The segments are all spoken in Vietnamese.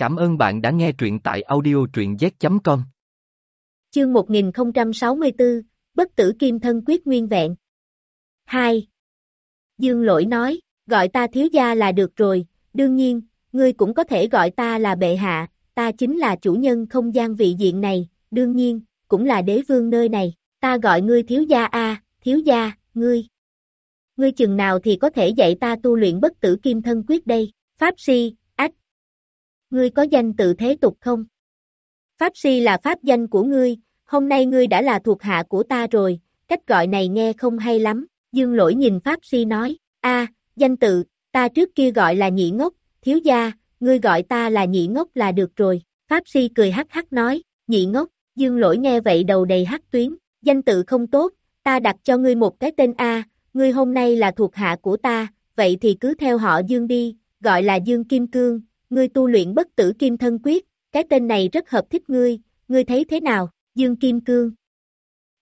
Cảm ơn bạn đã nghe truyện tại audio truyện z.com. Chương 1064, Bất tử kim thân quyết nguyên vẹn. 2. Dương lỗi nói, gọi ta thiếu gia là được rồi, đương nhiên, ngươi cũng có thể gọi ta là bệ hạ, ta chính là chủ nhân không gian vị diện này, đương nhiên, cũng là đế vương nơi này, ta gọi ngươi thiếu gia a, thiếu gia, ngươi. Ngươi chừng nào thì có thể dạy ta tu luyện bất tử kim thân quyết đây, Pháp Si. Ngươi có danh tự thế tục không? Pháp Si là pháp danh của ngươi, hôm nay ngươi đã là thuộc hạ của ta rồi, cách gọi này nghe không hay lắm, dương lỗi nhìn Pháp Si nói, a, danh tự, ta trước kia gọi là nhị ngốc, thiếu gia, ngươi gọi ta là nhị ngốc là được rồi, Pháp Si cười hắc hắc nói, nhị ngốc, dương lỗi nghe vậy đầu đầy hắc tuyến, danh tự không tốt, ta đặt cho ngươi một cái tên A, ngươi hôm nay là thuộc hạ của ta, vậy thì cứ theo họ Dương đi, gọi là Dương Kim Cương, ngươi tu luyện bất tử kim thân quyết, cái tên này rất hợp thích ngươi, ngươi thấy thế nào, Dương Kim Cương.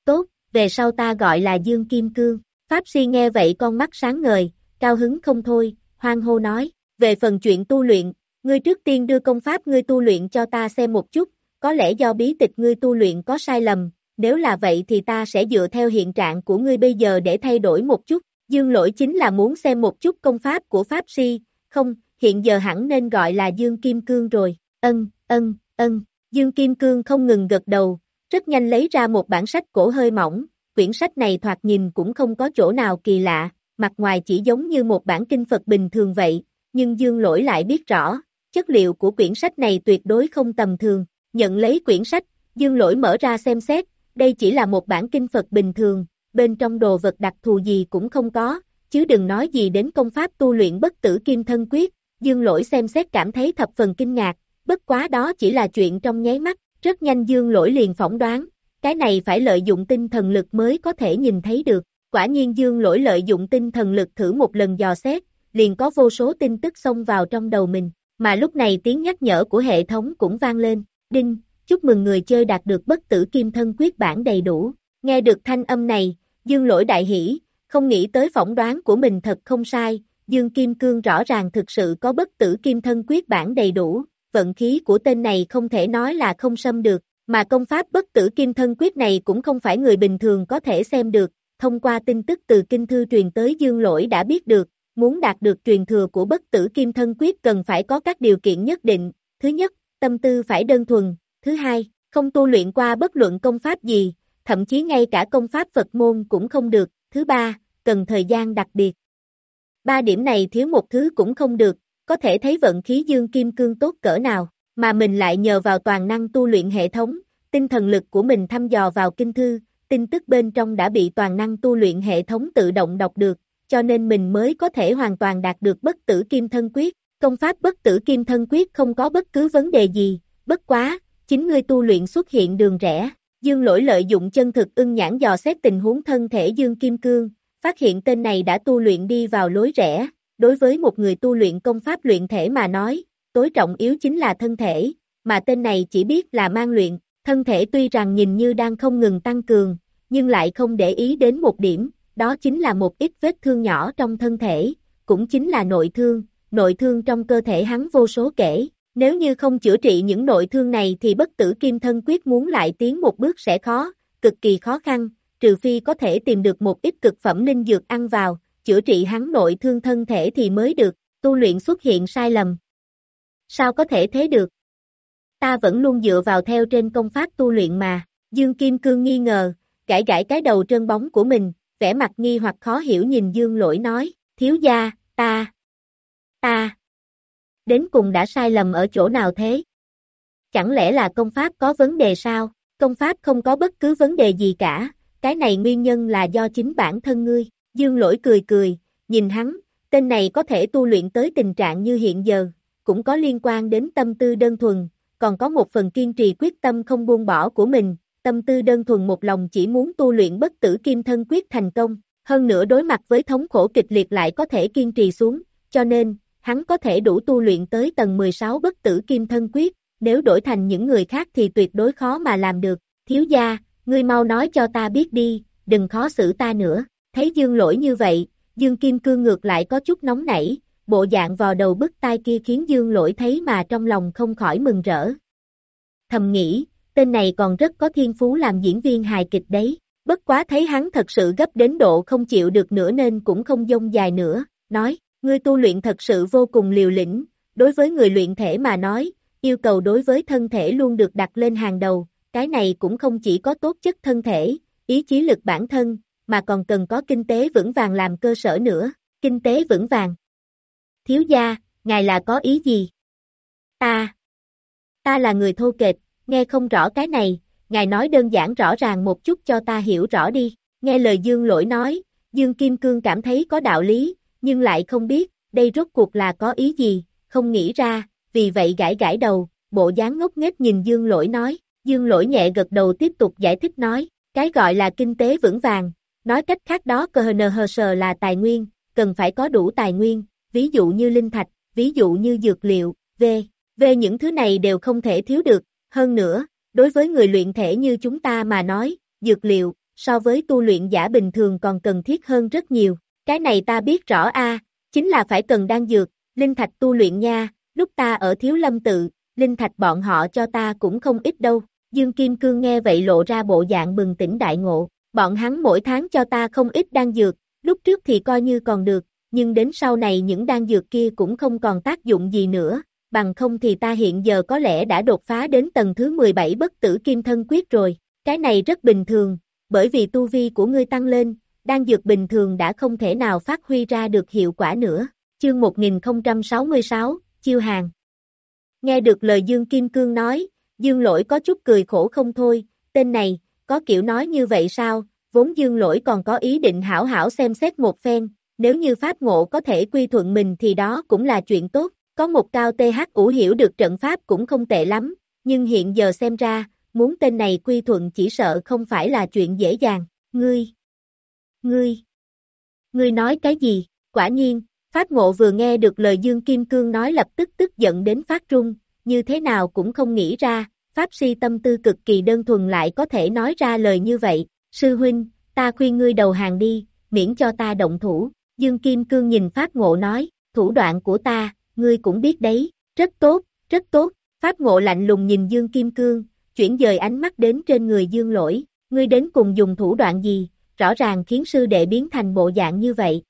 Tốt, về sau ta gọi là Dương Kim Cương, Pháp Si nghe vậy con mắt sáng ngời, cao hứng không thôi, hoang hô nói, về phần chuyện tu luyện, ngươi trước tiên đưa công pháp ngươi tu luyện cho ta xem một chút, có lẽ do bí tịch ngươi tu luyện có sai lầm, nếu là vậy thì ta sẽ dựa theo hiện trạng của ngươi bây giờ để thay đổi một chút, dương lỗi chính là muốn xem một chút công pháp của Pháp Si, không, hiện giờ hẳn nên gọi là Dương Kim Cương rồi, ân, ân, ân, Dương Kim Cương không ngừng gật đầu, rất nhanh lấy ra một bản sách cổ hơi mỏng, quyển sách này thoạt nhìn cũng không có chỗ nào kỳ lạ, mặt ngoài chỉ giống như một bản kinh Phật bình thường vậy, nhưng Dương Lỗi lại biết rõ, chất liệu của quyển sách này tuyệt đối không tầm thường, nhận lấy quyển sách, Dương Lỗi mở ra xem xét, đây chỉ là một bản kinh Phật bình thường, bên trong đồ vật đặc thù gì cũng không có, chứ đừng nói gì đến công pháp tu luyện bất tử kim thân quyết, Dương Lỗi xem xét cảm thấy thập phần kinh ngạc, bất quá đó chỉ là chuyện trong nháy mắt, rất nhanh Dương Lỗi liền phỏng đoán, cái này phải lợi dụng tinh thần lực mới có thể nhìn thấy được, quả nhiên Dương Lỗi lợi dụng tinh thần lực thử một lần dò xét, liền có vô số tin tức xông vào trong đầu mình, mà lúc này tiếng nhắc nhở của hệ thống cũng vang lên, đinh, chúc mừng người chơi đạt được bất tử kim thân quyết bản đầy đủ. Nghe được thanh âm này, Dương lỗi đại hỷ, không nghĩ tới phỏng đoán của mình thật không sai, Dương Kim Cương rõ ràng thực sự có bất tử kim thân quyết bản đầy đủ, vận khí của tên này không thể nói là không xâm được, mà công pháp bất tử kim thân quyết này cũng không phải người bình thường có thể xem được, thông qua tin tức từ kinh thư truyền tới Dương lỗi đã biết được, muốn đạt được truyền thừa của bất tử kim thân quyết cần phải có các điều kiện nhất định, thứ nhất, tâm tư phải đơn thuần, Thứ hai, không tu luyện qua bất luận công pháp gì, thậm chí ngay cả công pháp Phật môn cũng không được. Thứ ba, cần thời gian đặc biệt. Ba điểm này thiếu một thứ cũng không được, có thể thấy vận khí dương kim cương tốt cỡ nào, mà mình lại nhờ vào toàn năng tu luyện hệ thống, tinh thần lực của mình thăm dò vào kinh thư, tin tức bên trong đã bị toàn năng tu luyện hệ thống tự động đọc được, cho nên mình mới có thể hoàn toàn đạt được bất tử kim thân quyết. Công pháp bất tử kim thân quyết không có bất cứ vấn đề gì, bất quá, chính ngươi tu luyện xuất hiện đường rẽ. Dương lỗi lợi dụng chân thực ưng nhãn dò xét tình huống thân thể Dương Kim Cương, phát hiện tên này đã tu luyện đi vào lối rẽ. Đối với một người tu luyện công pháp luyện thể mà nói, tối trọng yếu chính là thân thể, mà tên này chỉ biết là mang luyện, thân thể tuy rằng nhìn như đang không ngừng tăng cường, nhưng lại không để ý đến một điểm, đó chính là một ít vết thương nhỏ trong thân thể, cũng chính là nội thương, nội thương trong cơ thể hắn vô số kể, nếu như không chữa trị những nội thương này thì bất tử kim thân quyết muốn lại tiến một bước sẽ khó, cực kỳ khó khăn, trừ phi có thể tìm được một ít cực phẩm linh dược ăn vào, chữa trị hắn nội thương thân thể thì mới được, tu luyện xuất hiện sai lầm. Sao có thể thế được? Ta vẫn luôn dựa vào theo trên công pháp tu luyện mà, Dương Kim Cương nghi ngờ, gãi gãi cái đầu trơn bóng của mình, vẻ mặt nghi hoặc khó hiểu nhìn Dương lỗi nói, thiếu gia, ta, ta, đến cùng đã sai lầm ở chỗ nào thế? Chẳng lẽ là công pháp có vấn đề sao? Công pháp không có bất cứ vấn đề gì cả, cái này nguyên nhân là do chính bản thân ngươi. Dương lỗi cười cười, nhìn hắn, tên này có thể tu luyện tới tình trạng như hiện giờ, cũng có liên quan đến tâm tư đơn thuần, còn có một phần kiên trì quyết tâm không buông bỏ của mình, tâm tư đơn thuần một lòng chỉ muốn tu luyện bất tử kim thân quyết thành công, hơn nữa đối mặt với thống khổ kịch liệt lại có thể kiên trì xuống, cho nên, hắn có thể đủ tu luyện tới tầng 16 bất tử kim thân quyết, nếu đổi thành những người khác thì tuyệt đối khó mà làm được, thiếu gia, ngươi mau nói cho ta biết đi, đừng khó xử ta nữa, thấy dương lỗi như vậy, dương kim cương ngược lại có chút nóng nảy, bộ dạng vò đầu bức tai kia khiến dương lỗi thấy mà trong lòng không khỏi mừng rỡ. Thầm nghĩ, tên này còn rất có thiên phú làm diễn viên hài kịch đấy, bất quá thấy hắn thật sự gấp đến độ không chịu được nữa nên cũng không dông dài nữa, nói, ngươi tu luyện thật sự vô cùng liều lĩnh, đối với người luyện thể mà nói, yêu cầu đối với thân thể luôn được đặt lên hàng đầu, cái này cũng không chỉ có tốt chất thân thể, ý chí lực bản thân, mà còn cần có kinh tế vững vàng làm cơ sở nữa, kinh tế vững vàng. Thiếu gia, ngài là có ý gì? Ta, ta là người thô kệch, nghe không rõ cái này, ngài nói đơn giản rõ ràng một chút cho ta hiểu rõ đi, nghe lời Dương lỗi nói, Dương Kim Cương cảm thấy có đạo lý, nhưng lại không biết, đây rốt cuộc là có ý gì, không nghĩ ra, vì vậy gãi gãi đầu, bộ dáng ngốc nghếch nhìn Dương lỗi nói, Dương lỗi nhẹ gật đầu tiếp tục giải thích nói, cái gọi là kinh tế vững vàng, nói cách khác đó cơ hờ sờ là tài nguyên, cần phải có đủ tài nguyên, ví dụ như linh thạch, ví dụ như dược liệu, v. V những thứ này đều không thể thiếu được, hơn nữa, đối với người luyện thể như chúng ta mà nói, dược liệu, so với tu luyện giả bình thường còn cần thiết hơn rất nhiều, cái này ta biết rõ a, chính là phải cần đan dược, linh thạch tu luyện nha, lúc ta ở thiếu lâm tự, linh thạch bọn họ cho ta cũng không ít đâu, Dương Kim Cương nghe vậy lộ ra bộ dạng bừng tỉnh đại ngộ, bọn hắn mỗi tháng cho ta không ít đan dược, lúc trước thì coi như còn được, nhưng đến sau này những đan dược kia cũng không còn tác dụng gì nữa, bằng không thì ta hiện giờ có lẽ đã đột phá đến tầng thứ 17 bất tử kim thân quyết rồi, cái này rất bình thường, bởi vì tu vi của ngươi tăng lên, đan dược bình thường đã không thể nào phát huy ra được hiệu quả nữa. Chương 1066, Chiêu Hàng Nghe được lời Dương Kim Cương nói, Dương Lỗi có chút cười khổ không thôi, tên này, có kiểu nói như vậy sao, vốn Dương Lỗi còn có ý định hảo hảo xem xét một phen, nếu như Pháp Ngộ có thể quy thuận mình thì đó cũng là chuyện tốt, có một cao TH ủ hiểu được trận Pháp cũng không tệ lắm, nhưng hiện giờ xem ra, muốn tên này quy thuận chỉ sợ không phải là chuyện dễ dàng, ngươi, ngươi, ngươi nói cái gì, quả nhiên, Pháp Ngộ vừa nghe được lời Dương Kim Cương nói lập tức tức giận đến phát trung, như thế nào cũng không nghĩ ra, Pháp Si tâm tư cực kỳ đơn thuần lại có thể nói ra lời như vậy, sư huynh, ta khuyên ngươi đầu hàng đi, miễn cho ta động thủ, Dương Kim Cương nhìn Pháp Ngộ nói, thủ đoạn của ta, ngươi cũng biết đấy, rất tốt, rất tốt, Pháp Ngộ lạnh lùng nhìn Dương Kim Cương, chuyển dời ánh mắt đến trên người Dương Lỗi, ngươi đến cùng dùng thủ đoạn gì, rõ ràng khiến sư đệ biến thành bộ dạng như vậy.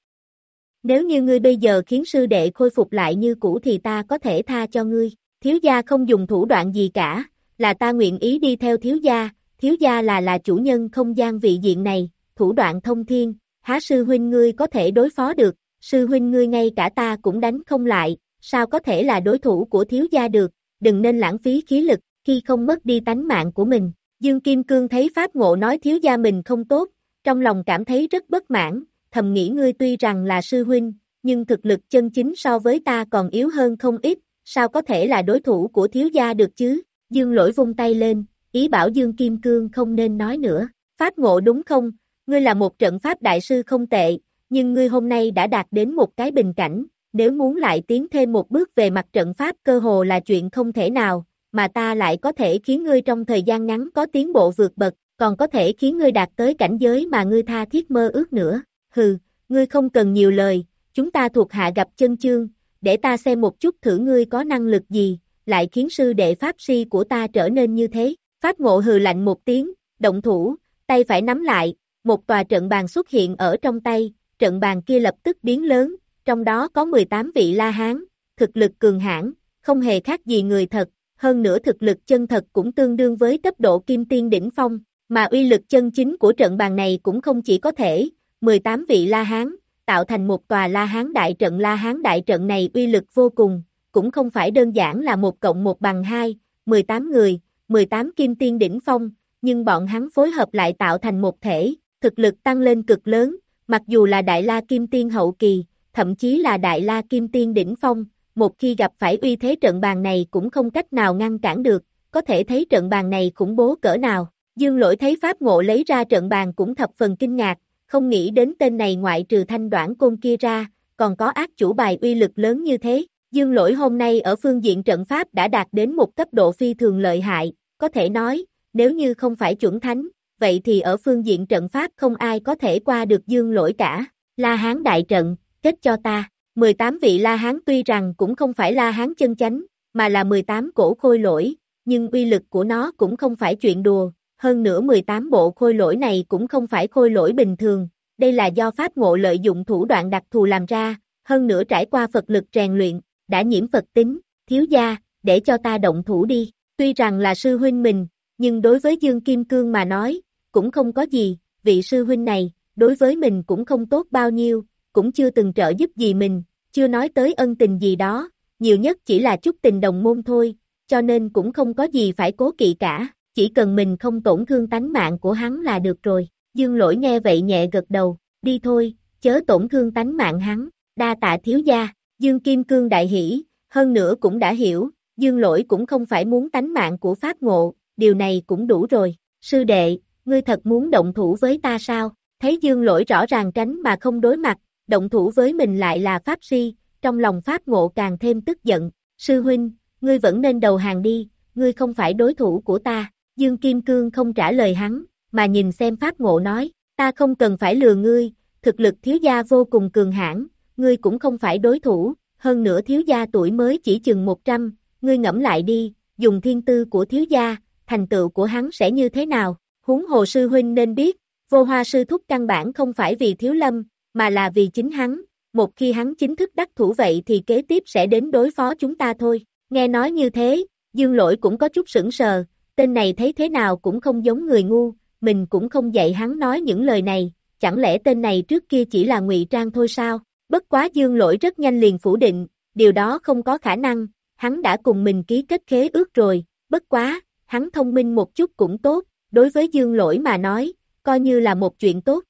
Nếu như ngươi bây giờ khiến sư đệ khôi phục lại như cũ thì ta có thể tha cho ngươi, thiếu gia không dùng thủ đoạn gì cả, là ta nguyện ý đi theo thiếu gia, thiếu gia là là chủ nhân không gian vị diện này, thủ đoạn thông thiên, há sư huynh ngươi có thể đối phó được, sư huynh ngươi ngay cả ta cũng đánh không lại, sao có thể là đối thủ của thiếu gia được, đừng nên lãng phí khí lực, khi không mất đi tánh mạng của mình. Dương Kim Cương thấy Pháp Ngộ nói thiếu gia mình không tốt, trong lòng cảm thấy rất bất mãn, thầm nghĩ ngươi tuy rằng là sư huynh, nhưng thực lực chân chính so với ta còn yếu hơn không ít, sao có thể là đối thủ của thiếu gia được chứ? Dương lỗi vung tay lên, ý bảo Dương Kim Cương không nên nói nữa. Pháp ngộ đúng không? Ngươi là một trận pháp đại sư không tệ, nhưng ngươi hôm nay đã đạt đến một cái bình cảnh, nếu muốn lại tiến thêm một bước về mặt trận pháp cơ hồ là chuyện không thể nào, mà ta lại có thể khiến ngươi trong thời gian ngắn có tiến bộ vượt bậc, còn có thể khiến ngươi đạt tới cảnh giới mà ngươi tha thiết mơ ước nữa. Hừ, ngươi không cần nhiều lời, chúng ta thuộc hạ gặp chân chương, để ta xem một chút thử ngươi có năng lực gì, lại khiến sư đệ pháp si của ta trở nên như thế. Pháp ngộ hừ lạnh một tiếng, động thủ, tay phải nắm lại, một tòa trận bàn xuất hiện ở trong tay, trận bàn kia lập tức biến lớn, trong đó có 18 vị la hán, thực lực cường hãn, không hề khác gì người thật, hơn nữa thực lực chân thật cũng tương đương với cấp độ kim tiên đỉnh phong, mà uy lực chân chính của trận bàn này cũng không chỉ có thể, 18 vị la hán, tạo thành một tòa La Hán đại trận La Hán đại trận này uy lực vô cùng, cũng không phải đơn giản là một cộng một bằng hai, 18 người, 18 kim tiên đỉnh phong, nhưng bọn hắn phối hợp lại tạo thành một thể, thực lực tăng lên cực lớn, mặc dù là Đại La Kim Tiên hậu kỳ, thậm chí là Đại La Kim Tiên đỉnh phong, một khi gặp phải uy thế trận bàn này cũng không cách nào ngăn cản được, có thể thấy trận bàn này khủng bố cỡ nào. Dương lỗi thấy Pháp Ngộ lấy ra trận bàn cũng thập phần kinh ngạc, không nghĩ đến tên này ngoại trừ thanh đoạn côn kia ra, còn có ác chủ bài uy lực lớn như thế. Dương lỗi hôm nay ở phương diện trận pháp đã đạt đến một cấp độ phi thường lợi hại, có thể nói, nếu như không phải chuẩn thánh, vậy thì ở phương diện trận pháp không ai có thể qua được dương lỗi cả. La Hán đại trận, kết cho ta, 18 vị La Hán tuy rằng cũng không phải La Hán chân chánh, mà là 18 cổ khôi lỗi, nhưng uy lực của nó cũng không phải chuyện đùa, hơn nữa 18 bộ khôi lỗi này cũng không phải khôi lỗi bình thường, đây là do Pháp Ngộ lợi dụng thủ đoạn đặc thù làm ra, hơn nữa trải qua Phật lực rèn luyện, đã nhiễm Phật tính, thiếu gia, để cho ta động thủ đi, tuy rằng là sư huynh mình, nhưng đối với Dương Kim Cương mà nói, cũng không có gì, vị sư huynh này, đối với mình cũng không tốt bao nhiêu, cũng chưa từng trợ giúp gì mình, chưa nói tới ân tình gì đó, nhiều nhất chỉ là chút tình đồng môn thôi, cho nên cũng không có gì phải cố kỵ cả, chỉ cần mình không tổn thương tánh mạng của hắn là được rồi. Dương lỗi nghe vậy nhẹ gật đầu, đi thôi, chớ tổn thương tánh mạng hắn, đa tạ thiếu gia, Dương Kim Cương đại hỷ, hơn nữa cũng đã hiểu, Dương lỗi cũng không phải muốn tánh mạng của Pháp Ngộ, điều này cũng đủ rồi, sư đệ, ngươi thật muốn động thủ với ta sao, thấy Dương lỗi rõ ràng tránh mà không đối mặt, động thủ với mình lại là Pháp Si, trong lòng Pháp Ngộ càng thêm tức giận, sư huynh, ngươi vẫn nên đầu hàng đi, ngươi không phải đối thủ của ta, Dương Kim Cương không trả lời hắn, mà nhìn xem Pháp Ngộ nói, ta không cần phải lừa ngươi, thực lực thiếu gia vô cùng cường hãn, ngươi cũng không phải đối thủ, hơn nữa thiếu gia tuổi mới chỉ chừng 100, ngươi ngẫm lại đi, dùng thiên tư của thiếu gia, thành tựu của hắn sẽ như thế nào, huống hồ sư huynh nên biết, vô hoa sư thúc căn bản không phải vì thiếu lâm, mà là vì chính hắn, một khi hắn chính thức đắc thủ vậy thì kế tiếp sẽ đến đối phó chúng ta thôi, nghe nói như thế, dương lỗi cũng có chút sững sờ, tên này thấy thế nào cũng không giống người ngu, mình cũng không dạy hắn nói những lời này, chẳng lẽ tên này trước kia chỉ là ngụy trang thôi sao? Bất quá dương lỗi rất nhanh liền phủ định, điều đó không có khả năng, hắn đã cùng mình ký kết khế ước rồi, bất quá, hắn thông minh một chút cũng tốt, đối với dương lỗi mà nói, coi như là một chuyện tốt.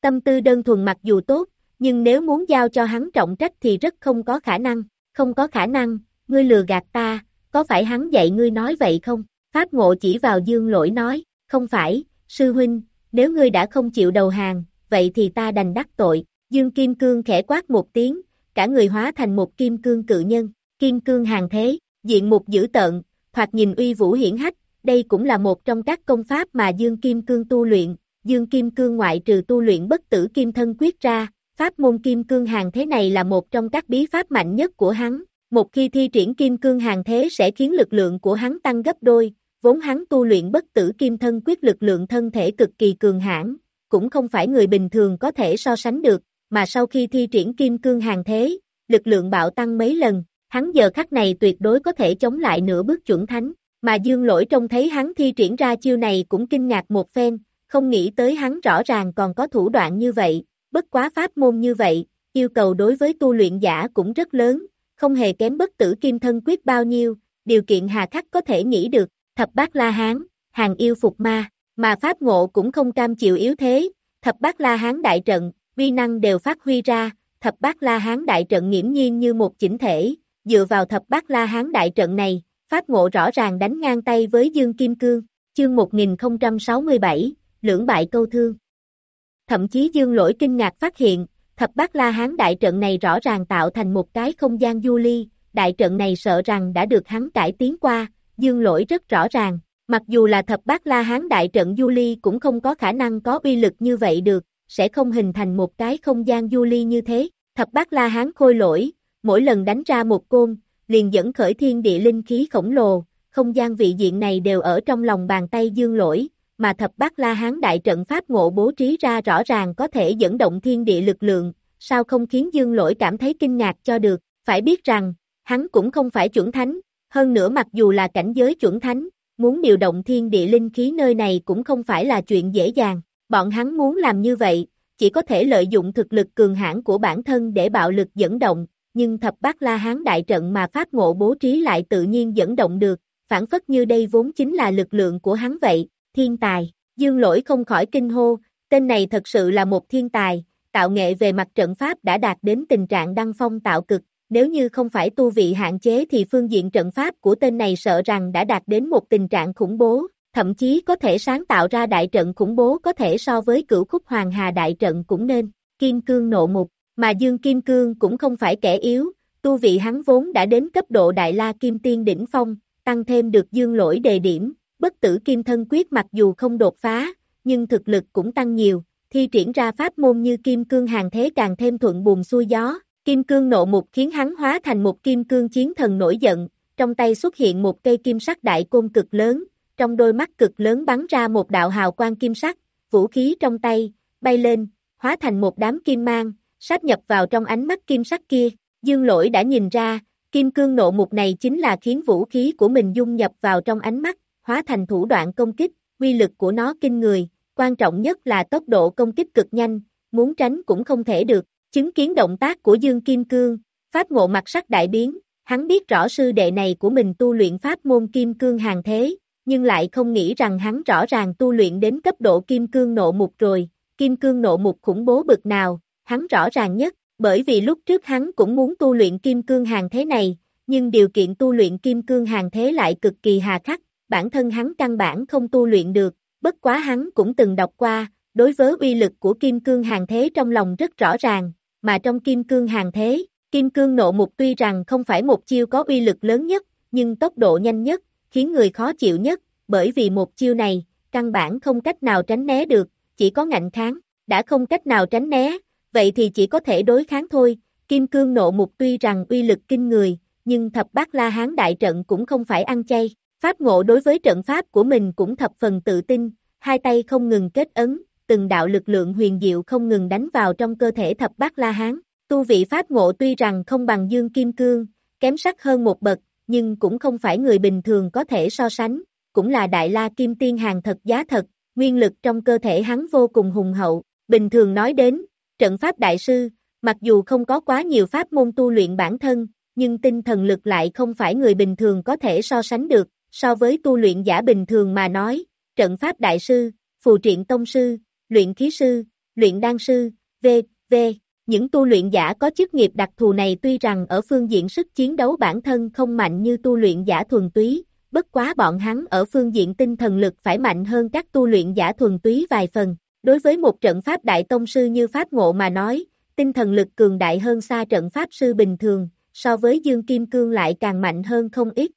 Tâm tư đơn thuần mặc dù tốt, nhưng nếu muốn giao cho hắn trọng trách thì rất không có khả năng, không có khả năng, ngươi lừa gạt ta, có phải hắn dạy ngươi nói vậy không? Pháp ngộ chỉ vào dương lỗi nói, không phải, sư huynh, nếu ngươi đã không chịu đầu hàng, vậy thì ta đành đắc tội, dương kim cương khẽ quát một tiếng, cả người hóa thành một kim cương cự nhân, kim cương hàng thế, diện mục dữ tợn, thoạt nhìn uy vũ hiển hách, đây cũng là một trong các công pháp mà dương kim cương tu luyện, dương kim cương ngoại trừ tu luyện bất tử kim thân quyết ra, pháp môn kim cương hàng thế này là một trong các bí pháp mạnh nhất của hắn, một khi thi triển kim cương hàng thế sẽ khiến lực lượng của hắn tăng gấp đôi, vốn hắn tu luyện bất tử kim thân quyết lực lượng thân thể cực kỳ cường hãn, cũng không phải người bình thường có thể so sánh được, mà sau khi thi triển kim cương hàng thế, lực lượng bạo tăng mấy lần, hắn giờ khắc này tuyệt đối có thể chống lại nửa bước chuẩn thánh, mà dương lỗi trông thấy hắn thi triển ra chiêu này cũng kinh ngạc một phen, không nghĩ tới hắn rõ ràng còn có thủ đoạn như vậy, bất quá pháp môn như vậy, yêu cầu đối với tu luyện giả cũng rất lớn, không hề kém bất tử kim thân quyết bao nhiêu, điều kiện hà khắc có thể nghĩ được, thập bát la hán, hàng yêu phục ma, mà pháp ngộ cũng không cam chịu yếu thế, thập bát la hán đại trận, vi năng đều phát huy ra, thập bát la hán đại trận nghiễm nhiên như một chỉnh thể, dựa vào thập bát la hán đại trận này, pháp ngộ rõ ràng đánh ngang tay với Dương Kim Cương, chương 1067, lưỡng bại câu thương. Thậm chí Dương lỗi kinh ngạc phát hiện, thập bát la hán đại trận này rõ ràng tạo thành một cái không gian du ly, đại trận này sợ rằng đã được hắn cải tiến qua, dương lỗi rất rõ ràng, mặc dù là thập bát la hán đại trận du ly cũng không có khả năng có uy lực như vậy được, sẽ không hình thành một cái không gian du ly như thế, thập bát la hán khôi lỗi, mỗi lần đánh ra một côn, liền dẫn khởi thiên địa linh khí khổng lồ, không gian vị diện này đều ở trong lòng bàn tay dương lỗi, mà thập bát la hán đại trận pháp ngộ bố trí ra rõ ràng có thể dẫn động thiên địa lực lượng, sao không khiến dương lỗi cảm thấy kinh ngạc cho được, phải biết rằng, hắn cũng không phải chuẩn thánh, hơn nữa mặc dù là cảnh giới chuẩn thánh, muốn điều động thiên địa linh khí nơi này cũng không phải là chuyện dễ dàng, bọn hắn muốn làm như vậy, chỉ có thể lợi dụng thực lực cường hãn của bản thân để bạo lực dẫn động, nhưng thập bát la hán đại trận mà pháp ngộ bố trí lại tự nhiên dẫn động được, phản phất như đây vốn chính là lực lượng của hắn vậy, thiên tài, dương lỗi không khỏi kinh hô, tên này thật sự là một thiên tài, tạo nghệ về mặt trận pháp đã đạt đến tình trạng đăng phong tạo cực, nếu như không phải tu vị hạn chế thì phương diện trận pháp của tên này sợ rằng đã đạt đến một tình trạng khủng bố, thậm chí có thể sáng tạo ra đại trận khủng bố có thể so với cửu khúc hoàng hà đại trận cũng nên, kim cương nộ mục, mà dương kim cương cũng không phải kẻ yếu, tu vị hắn vốn đã đến cấp độ đại la kim tiên đỉnh phong, tăng thêm được dương lỗi đề điểm, bất tử kim thân quyết mặc dù không đột phá, nhưng thực lực cũng tăng nhiều, thi triển ra pháp môn như kim cương hàng thế càng thêm thuận buồm xuôi gió, Kim cương nộ mục khiến hắn hóa thành một kim cương chiến thần nổi giận, trong tay xuất hiện một cây kim sắc đại côn cực lớn, trong đôi mắt cực lớn bắn ra một đạo hào quang kim sắc, vũ khí trong tay, bay lên, hóa thành một đám kim mang, sáp nhập vào trong ánh mắt kim sắc kia. Dương lỗi đã nhìn ra, kim cương nộ mục này chính là khiến vũ khí của mình dung nhập vào trong ánh mắt, hóa thành thủ đoạn công kích, quy lực của nó kinh người, quan trọng nhất là tốc độ công kích cực nhanh, muốn tránh cũng không thể được. Chứng kiến động tác của Dương Kim Cương, pháp ngộ mặt sắc đại biến, hắn biết rõ sư đệ này của mình tu luyện pháp môn Kim Cương hàng thế, nhưng lại không nghĩ rằng hắn rõ ràng tu luyện đến cấp độ Kim Cương nộ mục rồi, Kim Cương nộ mục khủng bố bực nào, hắn rõ ràng nhất, bởi vì lúc trước hắn cũng muốn tu luyện Kim Cương hàng thế này, nhưng điều kiện tu luyện Kim Cương hàng thế lại cực kỳ hà khắc, bản thân hắn căn bản không tu luyện được, bất quá hắn cũng từng đọc qua, đối với uy lực của Kim Cương hàng thế trong lòng rất rõ ràng, mà trong Kim Cương hàng thế, Kim Cương nộ mục tuy rằng không phải một chiêu có uy lực lớn nhất, nhưng tốc độ nhanh nhất, khiến người khó chịu nhất, bởi vì một chiêu này, căn bản không cách nào tránh né được, chỉ có ngạnh kháng, đã không cách nào tránh né, vậy thì chỉ có thể đối kháng thôi, Kim Cương nộ mục tuy rằng uy lực kinh người, nhưng thập bát la hán đại trận cũng không phải ăn chay, pháp ngộ đối với trận pháp của mình cũng thập phần tự tin, hai tay không ngừng kết ấn, từng đạo lực lượng huyền diệu không ngừng đánh vào trong cơ thể thập bát la hán, tu vị pháp ngộ tuy rằng không bằng dương kim cương, kém sắc hơn một bậc, nhưng cũng không phải người bình thường có thể so sánh, cũng là đại la kim tiên hàng thật giá thật, nguyên lực trong cơ thể hắn vô cùng hùng hậu, bình thường nói đến, trận pháp đại sư, mặc dù không có quá nhiều pháp môn tu luyện bản thân, nhưng tinh thần lực lại không phải người bình thường có thể so sánh được, so với tu luyện giả bình thường mà nói, trận pháp đại sư, phù triện tông sư, luyện khí sư, luyện đan sư, v, v. Những tu luyện giả có chức nghiệp đặc thù này tuy rằng ở phương diện sức chiến đấu bản thân không mạnh như tu luyện giả thuần túy, bất quá bọn hắn ở phương diện tinh thần lực phải mạnh hơn các tu luyện giả thuần túy vài phần. Đối với một trận pháp đại tông sư như Pháp Ngộ mà nói, tinh thần lực cường đại hơn xa trận pháp sư bình thường, so với Dương Kim Cương lại càng mạnh hơn không ít.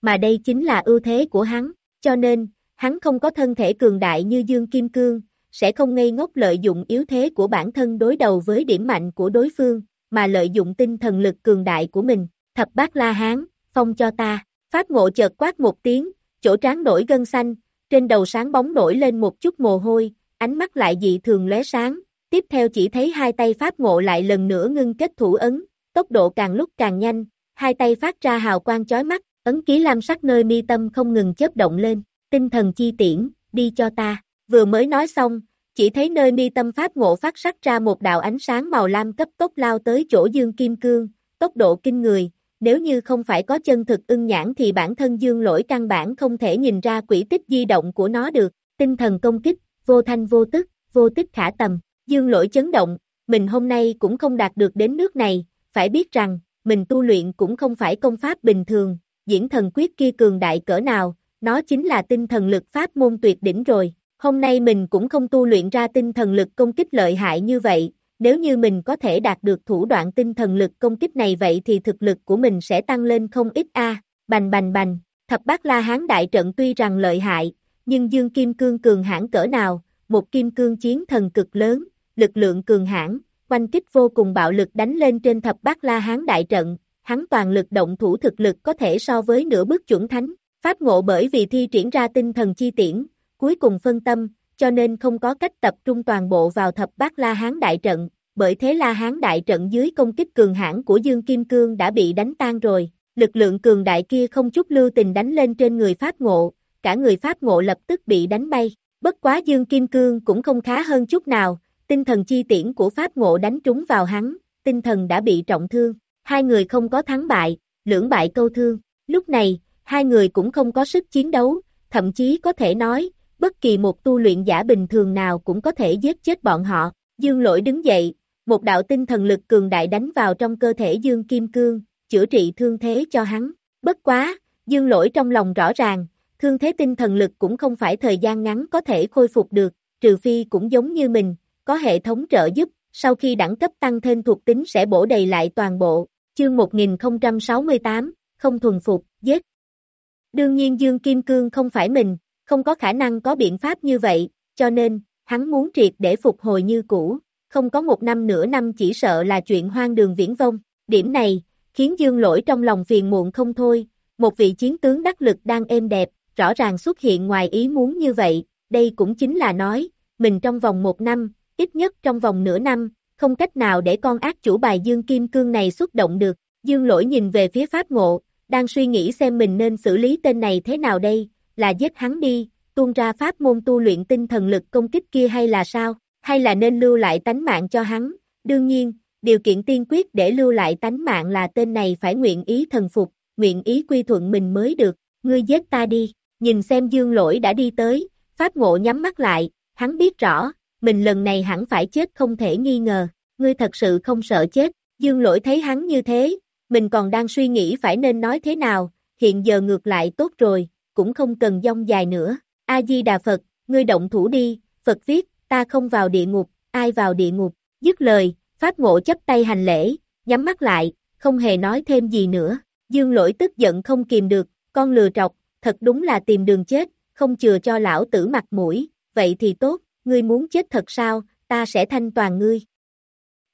Mà đây chính là ưu thế của hắn, cho nên, hắn không có thân thể cường đại như Dương Kim Cương, sẽ không ngây ngốc lợi dụng yếu thế của bản thân đối đầu với điểm mạnh của đối phương, mà lợi dụng tinh thần lực cường đại của mình. Thập bát la hán, phong cho ta, pháp ngộ chợt quát một tiếng, chỗ trán nổi gân xanh, trên đầu sáng bóng nổi lên một chút mồ hôi, ánh mắt lại dị thường lóe sáng, tiếp theo chỉ thấy hai tay pháp ngộ lại lần nữa ngưng kết thủ ấn, tốc độ càng lúc càng nhanh, hai tay phát ra hào quang chói mắt, ấn ký lam sắc nơi mi tâm không ngừng chớp động lên, tinh thần chi tiễn, đi cho ta, vừa mới nói xong, chỉ thấy nơi mi tâm pháp ngộ phát sắc ra một đạo ánh sáng màu lam cấp tốc lao tới chỗ dương kim cương, tốc độ kinh người, nếu như không phải có chân thực ưng nhãn thì bản thân dương lỗi căn bản không thể nhìn ra quỹ tích di động của nó được, tinh thần công kích, vô thanh vô tức, vô tích khả tầm, dương lỗi chấn động, mình hôm nay cũng không đạt được đến nước này, phải biết rằng, mình tu luyện cũng không phải công pháp bình thường, diễn thần quyết kia cường đại cỡ nào, nó chính là tinh thần lực pháp môn tuyệt đỉnh rồi. Hôm nay mình cũng không tu luyện ra tinh thần lực công kích lợi hại như vậy, nếu như mình có thể đạt được thủ đoạn tinh thần lực công kích này vậy thì thực lực của mình sẽ tăng lên không ít a. Bành bành bành, thập bát la hán đại trận tuy rằng lợi hại, nhưng dương kim cương cường hãn cỡ nào, một kim cương chiến thần cực lớn, lực lượng cường hãn, quanh kích vô cùng bạo lực đánh lên trên thập bát la hán đại trận, hắn toàn lực động thủ thực lực có thể so với nửa bước chuẩn thánh, pháp ngộ bởi vì thi triển ra tinh thần chi tiễn, cuối cùng phân tâm, cho nên không có cách tập trung toàn bộ vào thập bát la hán đại trận, bởi thế la hán đại trận dưới công kích cường hãn của Dương Kim Cương đã bị đánh tan rồi, lực lượng cường đại kia không chút lưu tình đánh lên trên người Pháp Ngộ, cả người Pháp Ngộ lập tức bị đánh bay, bất quá Dương Kim Cương cũng không khá hơn chút nào, tinh thần chi tiễn của Pháp Ngộ đánh trúng vào hắn, tinh thần đã bị trọng thương, hai người không có thắng bại, lưỡng bại câu thương, lúc này, hai người cũng không có sức chiến đấu, thậm chí có thể nói, bất kỳ một tu luyện giả bình thường nào cũng có thể giết chết bọn họ. Dương lỗi đứng dậy, một đạo tinh thần lực cường đại đánh vào trong cơ thể Dương Kim Cương, chữa trị thương thế cho hắn. Bất quá, Dương lỗi trong lòng rõ ràng, thương thế tinh thần lực cũng không phải thời gian ngắn có thể khôi phục được, trừ phi cũng giống như mình, có hệ thống trợ giúp, sau khi đẳng cấp tăng thêm thuộc tính sẽ bổ đầy lại toàn bộ. Chương 1068, không thuần phục, giết. Đương nhiên Dương Kim Cương không phải mình, không có khả năng có biện pháp như vậy, cho nên, hắn muốn triệt để phục hồi như cũ, không có một năm nửa năm chỉ sợ là chuyện hoang đường viễn vông. Điểm này, khiến dương lỗi trong lòng phiền muộn không thôi, một vị chiến tướng đắc lực đang êm đẹp, rõ ràng xuất hiện ngoài ý muốn như vậy, đây cũng chính là nói, mình trong vòng một năm, ít nhất trong vòng nửa năm, không cách nào để con ác chủ bài Dương Kim Cương này xuất động được. Dương lỗi nhìn về phía Pháp Ngộ, đang suy nghĩ xem mình nên xử lý tên này thế nào đây, là giết hắn đi, tuôn ra pháp môn tu luyện tinh thần lực công kích kia hay là sao, hay là nên lưu lại tánh mạng cho hắn, đương nhiên, điều kiện tiên quyết để lưu lại tánh mạng là tên này phải nguyện ý thần phục, nguyện ý quy thuận mình mới được, ngươi giết ta đi, nhìn xem dương lỗi đã đi tới, pháp ngộ nhắm mắt lại, hắn biết rõ, mình lần này hẳn phải chết không thể nghi ngờ, ngươi thật sự không sợ chết, dương lỗi thấy hắn như thế, mình còn đang suy nghĩ phải nên nói thế nào, hiện giờ ngược lại tốt rồi, cũng không cần dông dài nữa, A-di-đà Phật, ngươi động thủ đi, Phật viết, ta không vào địa ngục, ai vào địa ngục, dứt lời, Pháp Ngộ chấp tay hành lễ, nhắm mắt lại, không hề nói thêm gì nữa, dương lỗi tức giận không kìm được, con lừa trọc, thật đúng là tìm đường chết, không chừa cho lão tử mặt mũi, vậy thì tốt, ngươi muốn chết thật sao, ta sẽ thanh toàn ngươi.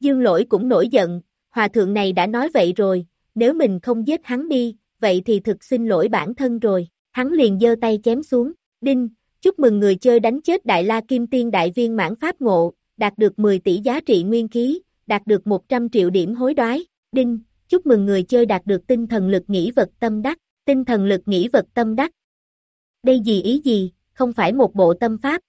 Dương lỗi cũng nổi giận, hòa thượng này đã nói vậy rồi, nếu mình không giết hắn đi, vậy thì thực xin lỗi bản thân rồi, hắn liền giơ tay chém xuống, đinh, chúc mừng người chơi đánh chết Đại La Kim Tiên Đại Viên mãn Pháp Ngộ, đạt được 10 tỷ giá trị nguyên khí, đạt được 100 triệu điểm hối đoái, đinh, chúc mừng người chơi đạt được tinh thần lực nghĩ vật tâm đắc, tinh thần lực nghĩ vật tâm đắc. Đây gì ý gì, không phải một bộ tâm pháp.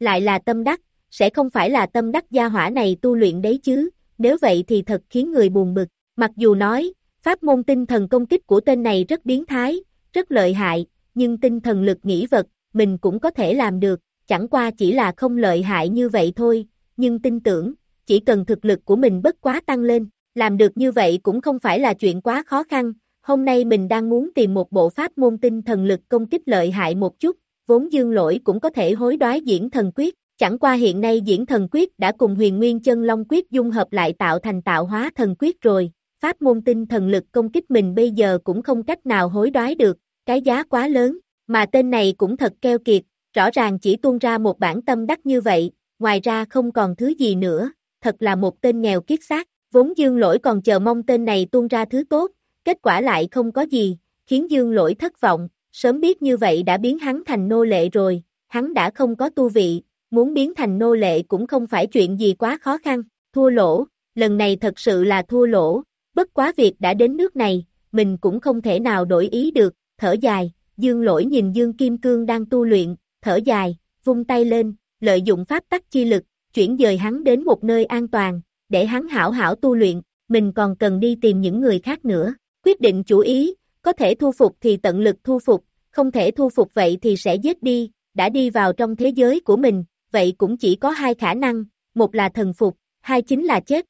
Lại là tâm đắc, sẽ không phải là tâm đắc gia hỏa này tu luyện đấy chứ, nếu vậy thì thật khiến người buồn bực. Mặc dù nói, pháp môn tinh thần công kích của tên này rất biến thái, rất lợi hại, nhưng tinh thần lực nghĩ vật, mình cũng có thể làm được, chẳng qua chỉ là không lợi hại như vậy thôi, nhưng tin tưởng, chỉ cần thực lực của mình bất quá tăng lên, làm được như vậy cũng không phải là chuyện quá khó khăn, hôm nay mình đang muốn tìm một bộ pháp môn tinh thần lực công kích lợi hại một chút, vốn dương lỗi cũng có thể hối đoái diễn thần quyết, chẳng qua hiện nay diễn thần quyết đã cùng huyền nguyên chân long quyết dung hợp lại tạo thành tạo hóa thần quyết rồi, pháp môn tinh thần lực công kích mình bây giờ cũng không cách nào hối đoái được, cái giá quá lớn, mà tên này cũng thật keo kiệt, rõ ràng chỉ tuôn ra một bản tâm đắc như vậy, ngoài ra không còn thứ gì nữa, thật là một tên nghèo kiết xác, vốn dương lỗi còn chờ mong tên này tuôn ra thứ tốt, kết quả lại không có gì, khiến dương lỗi thất vọng, sớm biết như vậy đã biến hắn thành nô lệ rồi, hắn đã không có tu vị, muốn biến thành nô lệ cũng không phải chuyện gì quá khó khăn, thua lỗ, lần này thật sự là thua lỗ, bất quá việc đã đến nước này, mình cũng không thể nào đổi ý được, thở dài, dương lỗi nhìn dương kim cương đang tu luyện, thở dài, vung tay lên, lợi dụng pháp tắc chi lực, chuyển dời hắn đến một nơi an toàn, để hắn hảo hảo tu luyện, mình còn cần đi tìm những người khác nữa, quyết định chủ ý, có thể thu phục thì tận lực thu phục, không thể thu phục vậy thì sẽ giết đi, đã đi vào trong thế giới của mình, vậy cũng chỉ có hai khả năng, một là thần phục, hai chính là chết.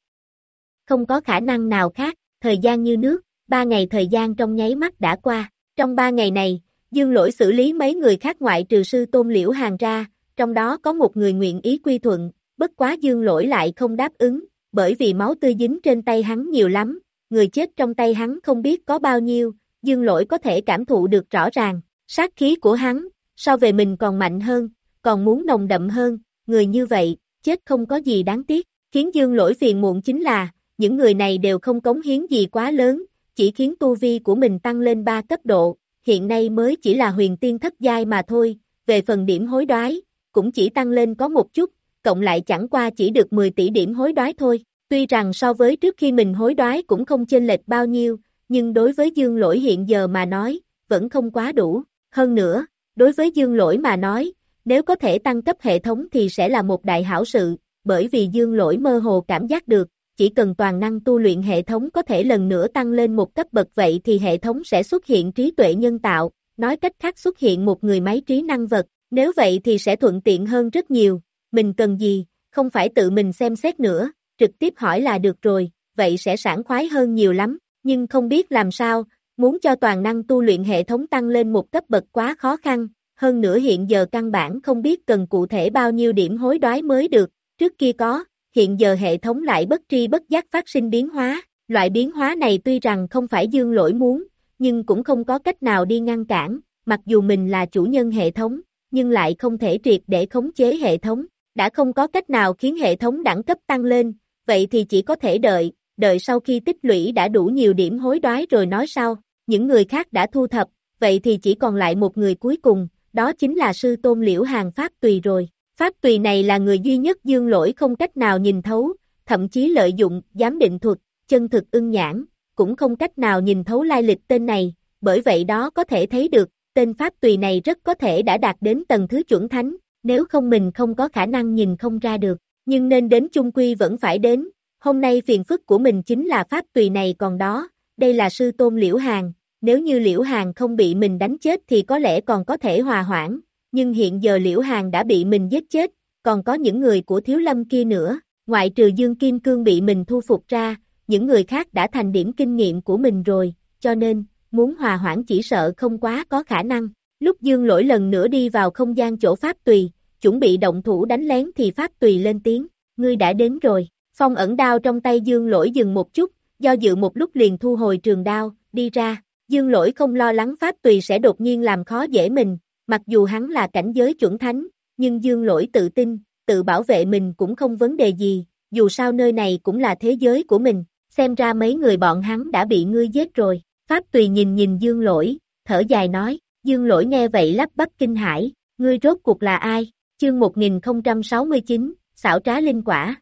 Không có khả năng nào khác, thời gian như nước, ba ngày thời gian trong nháy mắt đã qua, trong ba ngày này, Dương lỗi xử lý mấy người khác ngoại trừ sư tôn liễu hàng ra, trong đó có một người nguyện ý quy thuận, bất quá dương lỗi lại không đáp ứng, bởi vì máu tươi dính trên tay hắn nhiều lắm, người chết trong tay hắn không biết có bao nhiêu, dương lỗi có thể cảm thụ được rõ ràng, sát khí của hắn, so về mình còn mạnh hơn, còn muốn nồng đậm hơn, người như vậy, chết không có gì đáng tiếc, khiến dương lỗi phiền muộn chính là, những người này đều không cống hiến gì quá lớn, chỉ khiến tu vi của mình tăng lên 3 cấp độ, hiện nay mới chỉ là huyền tiên thất giai mà thôi, về phần điểm hối đoái, cũng chỉ tăng lên có một chút, cộng lại chẳng qua chỉ được 10 tỷ điểm hối đoái thôi. Tuy rằng so với trước khi mình hối đoái cũng không chênh lệch bao nhiêu, nhưng đối với dương lỗi hiện giờ mà nói, vẫn không quá đủ. Hơn nữa, đối với dương lỗi mà nói, nếu có thể tăng cấp hệ thống thì sẽ là một đại hảo sự, bởi vì dương lỗi mơ hồ cảm giác được, chỉ cần toàn năng tu luyện hệ thống có thể lần nữa tăng lên một cấp bậc vậy thì hệ thống sẽ xuất hiện trí tuệ nhân tạo, nói cách khác xuất hiện một người máy trí năng vật, nếu vậy thì sẽ thuận tiện hơn rất nhiều, mình cần gì, không phải tự mình xem xét nữa, trực tiếp hỏi là được rồi, vậy sẽ sảng khoái hơn nhiều lắm, nhưng không biết làm sao, muốn cho toàn năng tu luyện hệ thống tăng lên một cấp bậc quá khó khăn, hơn nữa hiện giờ căn bản không biết cần cụ thể bao nhiêu điểm hối đoái mới được, trước kia có, hiện giờ hệ thống lại bất tri bất giác phát sinh biến hóa, loại biến hóa này tuy rằng không phải dương lỗi muốn, nhưng cũng không có cách nào đi ngăn cản, mặc dù mình là chủ nhân hệ thống, nhưng lại không thể triệt để khống chế hệ thống, đã không có cách nào khiến hệ thống đẳng cấp tăng lên, vậy thì chỉ có thể đợi, đợi sau khi tích lũy đã đủ nhiều điểm hối đoái rồi nói sau, những người khác đã thu thập, vậy thì chỉ còn lại một người cuối cùng, đó chính là sư tôn liễu hàng Pháp Tùy rồi. Pháp Tùy này là người duy nhất dương lỗi không cách nào nhìn thấu, thậm chí lợi dụng, giám định thuật, chân thực ưng nhãn, cũng không cách nào nhìn thấu lai lịch tên này, bởi vậy đó có thể thấy được, tên Pháp Tùy này rất có thể đã đạt đến tầng thứ chuẩn thánh, nếu không mình không có khả năng nhìn không ra được, nhưng nên đến chung quy vẫn phải đến, hôm nay phiền phức của mình chính là Pháp Tùy này còn đó, đây là sư tôn Liễu Hàng, nếu như Liễu Hàng không bị mình đánh chết thì có lẽ còn có thể hòa hoãn, nhưng hiện giờ Liễu Hàng đã bị mình giết chết, còn có những người của Thiếu Lâm kia nữa, ngoại trừ Dương Kim Cương bị mình thu phục ra, những người khác đã thành điểm kinh nghiệm của mình rồi, cho nên, muốn hòa hoãn chỉ sợ không quá có khả năng. Lúc Dương lỗi lần nữa đi vào không gian chỗ Pháp Tùy, chuẩn bị động thủ đánh lén thì Pháp Tùy lên tiếng, ngươi đã đến rồi, phong ẩn đao trong tay Dương lỗi dừng một chút, do dự một lúc liền thu hồi trường đao, đi ra, Dương lỗi không lo lắng Pháp Tùy sẽ đột nhiên làm khó dễ mình, mặc dù hắn là cảnh giới chuẩn thánh, nhưng Dương lỗi tự tin, tự bảo vệ mình cũng không vấn đề gì, dù sao nơi này cũng là thế giới của mình, xem ra mấy người bọn hắn đã bị ngươi giết rồi, Pháp Tùy nhìn nhìn Dương lỗi, thở dài nói, Dương lỗi nghe vậy lắp bắp kinh hãi, ngươi rốt cuộc là ai, chương 1069, xảo trá linh quả.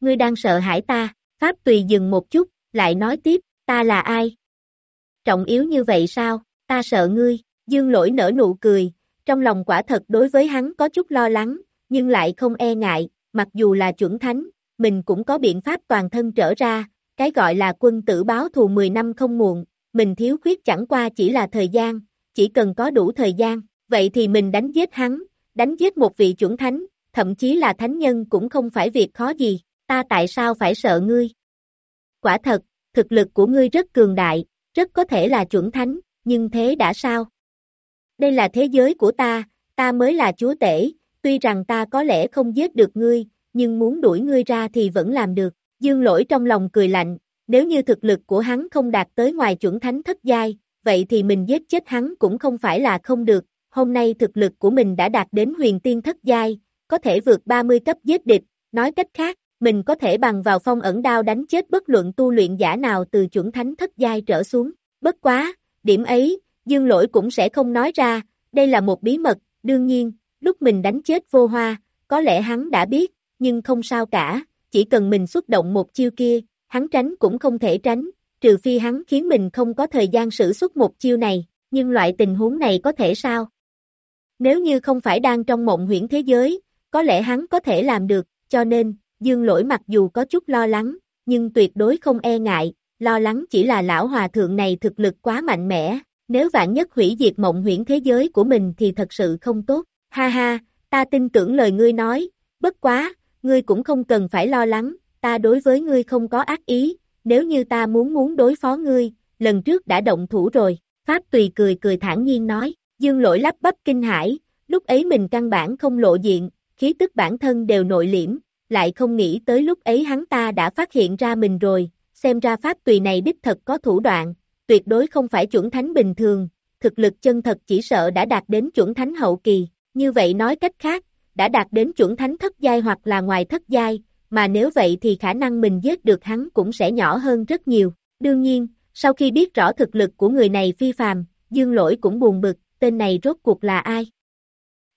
Ngươi đang sợ hãi ta, Pháp Tùy dừng một chút, lại nói tiếp, ta là ai? Trọng yếu như vậy sao, ta sợ ngươi, Dương lỗi nở nụ cười, trong lòng quả thật đối với hắn có chút lo lắng, nhưng lại không e ngại, mặc dù là chuẩn thánh, mình cũng có biện pháp toàn thân trở ra, cái gọi là quân tử báo thù 10 năm không muộn, mình thiếu khuyết chẳng qua chỉ là thời gian, chỉ cần có đủ thời gian, vậy thì mình đánh giết hắn, đánh giết một vị chuẩn thánh, thậm chí là thánh nhân cũng không phải việc khó gì, ta tại sao phải sợ ngươi? Quả thật, thực lực của ngươi rất cường đại, rất có thể là chuẩn thánh, nhưng thế đã sao? Đây là thế giới của ta, ta mới là chúa tể, tuy rằng ta có lẽ không giết được ngươi, nhưng muốn đuổi ngươi ra thì vẫn làm được. Dương lỗi trong lòng cười lạnh, nếu như thực lực của hắn không đạt tới ngoài chuẩn thánh thất giai, vậy thì mình giết chết hắn cũng không phải là không được. Hôm nay thực lực của mình đã đạt đến huyền tiên thất giai, có thể vượt 30 cấp giết địch, nói cách khác, mình có thể bằng vào phong ẩn đao đánh chết bất luận tu luyện giả nào từ chuẩn thánh thất giai trở xuống. Bất quá, điểm ấy, dương lỗi cũng sẽ không nói ra, đây là một bí mật, đương nhiên, lúc mình đánh chết vô hoa, có lẽ hắn đã biết, nhưng không sao cả, chỉ cần mình xuất động một chiêu kia, hắn tránh cũng không thể tránh, trừ phi hắn khiến mình không có thời gian sử xuất một chiêu này, nhưng loại tình huống này có thể sao? Nếu như không phải đang trong mộng huyễn thế giới, có lẽ hắn có thể làm được, cho nên, dương lỗi mặc dù có chút lo lắng, nhưng tuyệt đối không e ngại, lo lắng chỉ là lão hòa thượng này thực lực quá mạnh mẽ, nếu vạn nhất hủy diệt mộng huyễn thế giới của mình thì thật sự không tốt, ha ha, ta tin tưởng lời ngươi nói, bất quá, ngươi cũng không cần phải lo lắng, ta đối với ngươi không có ác ý, nếu như ta muốn muốn đối phó ngươi, lần trước đã động thủ rồi, Pháp Tùy cười cười thản nhiên nói, dương lỗi lắp bắp kinh hãi. lúc ấy mình căn bản không lộ diện, khí tức bản thân đều nội liễm, lại không nghĩ tới lúc ấy hắn ta đã phát hiện ra mình rồi, xem ra Pháp Tùy này đích thật có thủ đoạn, tuyệt đối không phải chuẩn thánh bình thường, thực lực chân thật chỉ sợ đã đạt đến chuẩn thánh hậu kỳ, như vậy nói cách khác, đã đạt đến chuẩn thánh thất giai hoặc là ngoài thất giai, mà nếu vậy thì khả năng mình giết được hắn cũng sẽ nhỏ hơn rất nhiều. Đương nhiên, sau khi biết rõ thực lực của người này phi phàm, Dương Lỗi cũng buồn bực, tên này rốt cuộc là ai?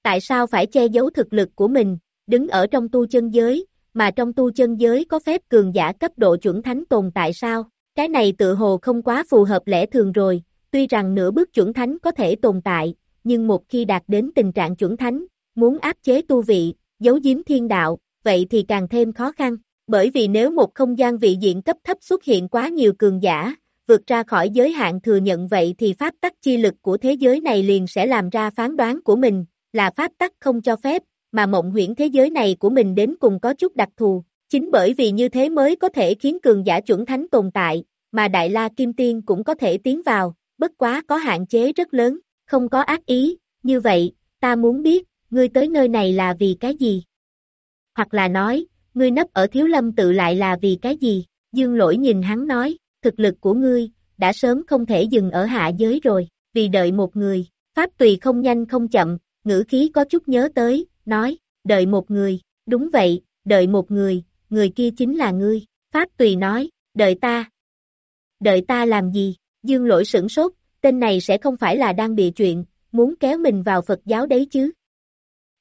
Tại sao phải che giấu thực lực của mình, đứng ở trong tu chân giới, mà trong tu chân giới có phép cường giả cấp độ chuẩn thánh tồn tại sao? Cái này tự hồ không quá phù hợp lẽ thường rồi, tuy rằng nửa bước chuẩn thánh có thể tồn tại, nhưng một khi đạt đến tình trạng chuẩn thánh, muốn áp chế tu vị, giấu giếm thiên đạo, vậy thì càng thêm khó khăn, bởi vì nếu một không gian vị diện cấp thấp xuất hiện quá nhiều cường giả, vượt ra khỏi giới hạn thừa nhận vậy thì pháp tắc chi lực của thế giới này liền sẽ làm ra phán đoán của mình, là pháp tắc không cho phép, mà mộng huyễn thế giới này của mình đến cùng có chút đặc thù, chính bởi vì như thế mới có thể khiến cường giả chuẩn thánh tồn tại, mà Đại La Kim Tiên cũng có thể tiến vào, bất quá có hạn chế rất lớn, không có ác ý, như vậy, ta muốn biết, ngươi tới nơi này là vì cái gì? Hoặc là nói, ngươi nấp ở thiếu lâm tự lại là vì cái gì? Dương lỗi nhìn hắn nói, thực lực của ngươi, đã sớm không thể dừng ở hạ giới rồi, vì đợi một người, pháp tùy không nhanh không chậm, ngữ khí có chút nhớ tới, nói, đợi một người, đúng vậy, đợi một người, người kia chính là ngươi, Pháp Tùy nói, đợi ta. Đợi ta làm gì, dương lỗi sửng sốt, tên này sẽ không phải là đang bị chuyện, muốn kéo mình vào Phật giáo đấy chứ.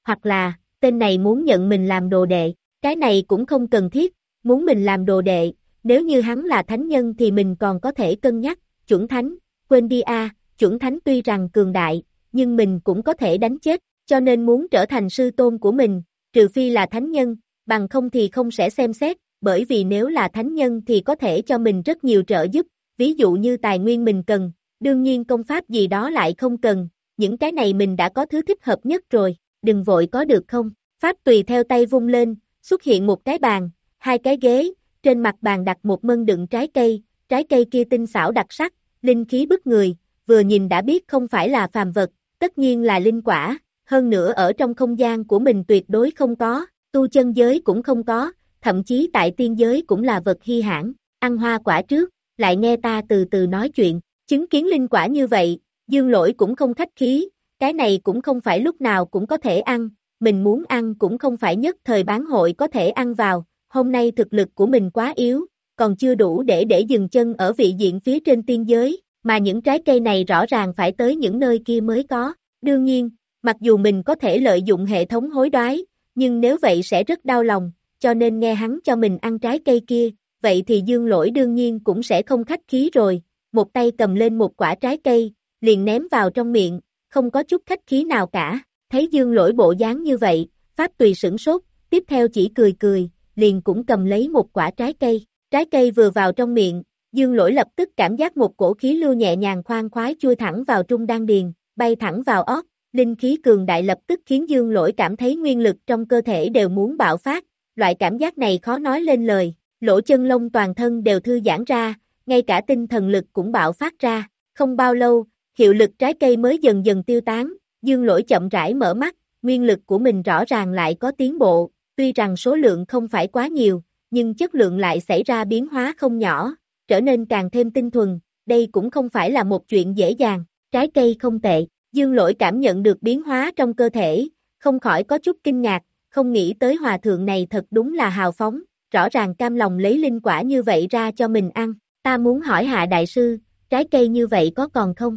Hoặc là, tên này muốn nhận mình làm đồ đệ, cái này cũng không cần thiết, muốn mình làm đồ đệ, nếu như hắn là thánh nhân thì mình còn có thể cân nhắc, chuẩn thánh, quên đi a, chuẩn thánh tuy rằng cường đại, nhưng mình cũng có thể đánh chết, cho nên muốn trở thành sư tôn của mình, trừ phi là thánh nhân, bằng không thì không sẽ xem xét, bởi vì nếu là thánh nhân thì có thể cho mình rất nhiều trợ giúp, ví dụ như tài nguyên mình cần, đương nhiên công pháp gì đó lại không cần, những cái này mình đã có thứ thích hợp nhất rồi, đừng vội có được không, pháp tùy theo tay vung lên, xuất hiện một cái bàn, hai cái ghế, trên mặt bàn đặt một mân đựng trái cây, trái cây kia tinh xảo đặc sắc, linh khí bức người, vừa nhìn đã biết không phải là phàm vật, tất nhiên là linh quả, hơn nữa ở trong không gian của mình tuyệt đối không có, tu chân giới cũng không có, thậm chí tại tiên giới cũng là vật hy hãn, ăn hoa quả trước, lại nghe ta từ từ nói chuyện, chứng kiến linh quả như vậy, dương lỗi cũng không khách khí, cái này cũng không phải lúc nào cũng có thể ăn, mình muốn ăn cũng không phải nhất thời bán hội có thể ăn vào, hôm nay thực lực của mình quá yếu, còn chưa đủ để để dừng chân ở vị diện phía trên tiên giới, mà những trái cây này rõ ràng phải tới những nơi kia mới có. Đương nhiên, mặc dù mình có thể lợi dụng hệ thống hối đoái, nhưng nếu vậy sẽ rất đau lòng, cho nên nghe hắn cho mình ăn trái cây kia, vậy thì dương lỗi đương nhiên cũng sẽ không khách khí rồi, một tay cầm lên một quả trái cây, liền ném vào trong miệng, không có chút khách khí nào cả, thấy dương lỗi bộ dáng như vậy, Pháp tùy sửng sốt, tiếp theo chỉ cười cười, liền cũng cầm lấy một quả trái cây, trái cây vừa vào trong miệng, dương lỗi lập tức cảm giác một cổ khí lưu nhẹ nhàng khoan khoái chui thẳng vào trung đan điền, bay thẳng vào óc, linh khí cường đại lập tức khiến dương lỗi cảm thấy nguyên lực trong cơ thể đều muốn bạo phát, loại cảm giác này khó nói lên lời, lỗ chân lông toàn thân đều thư giãn ra, ngay cả tinh thần lực cũng bạo phát ra, không bao lâu, hiệu lực trái cây mới dần dần tiêu tán, dương lỗi chậm rãi mở mắt, nguyên lực của mình rõ ràng lại có tiến bộ, tuy rằng số lượng không phải quá nhiều, nhưng chất lượng lại xảy ra biến hóa không nhỏ, trở nên càng thêm tinh thuần, đây cũng không phải là một chuyện dễ dàng, trái cây không tệ, dương lỗi cảm nhận được biến hóa trong cơ thể, không khỏi có chút kinh ngạc, không nghĩ tới hòa thượng này thật đúng là hào phóng, rõ ràng cam lòng lấy linh quả như vậy ra cho mình ăn, ta muốn hỏi hạ đại sư, trái cây như vậy có còn không?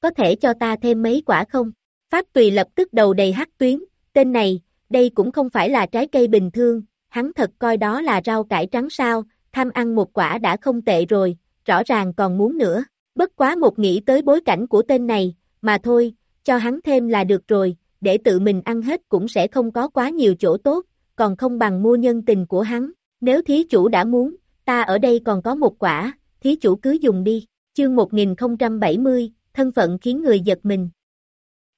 Có thể cho ta thêm mấy quả không? Pháp tùy lập tức đầu đầy hắc tuyến, tên này, đây cũng không phải là trái cây bình thường, hắn thật coi đó là rau cải trắng sao, tham ăn một quả đã không tệ rồi, rõ ràng còn muốn nữa, bất quá một nghĩ tới bối cảnh của tên này, mà thôi, cho hắn thêm là được rồi, để tự mình ăn hết cũng sẽ không có quá nhiều chỗ tốt, còn không bằng mua nhân tình của hắn, nếu thí chủ đã muốn, ta ở đây còn có một quả, thí chủ cứ dùng đi, chương 1070, thân phận khiến người giật mình.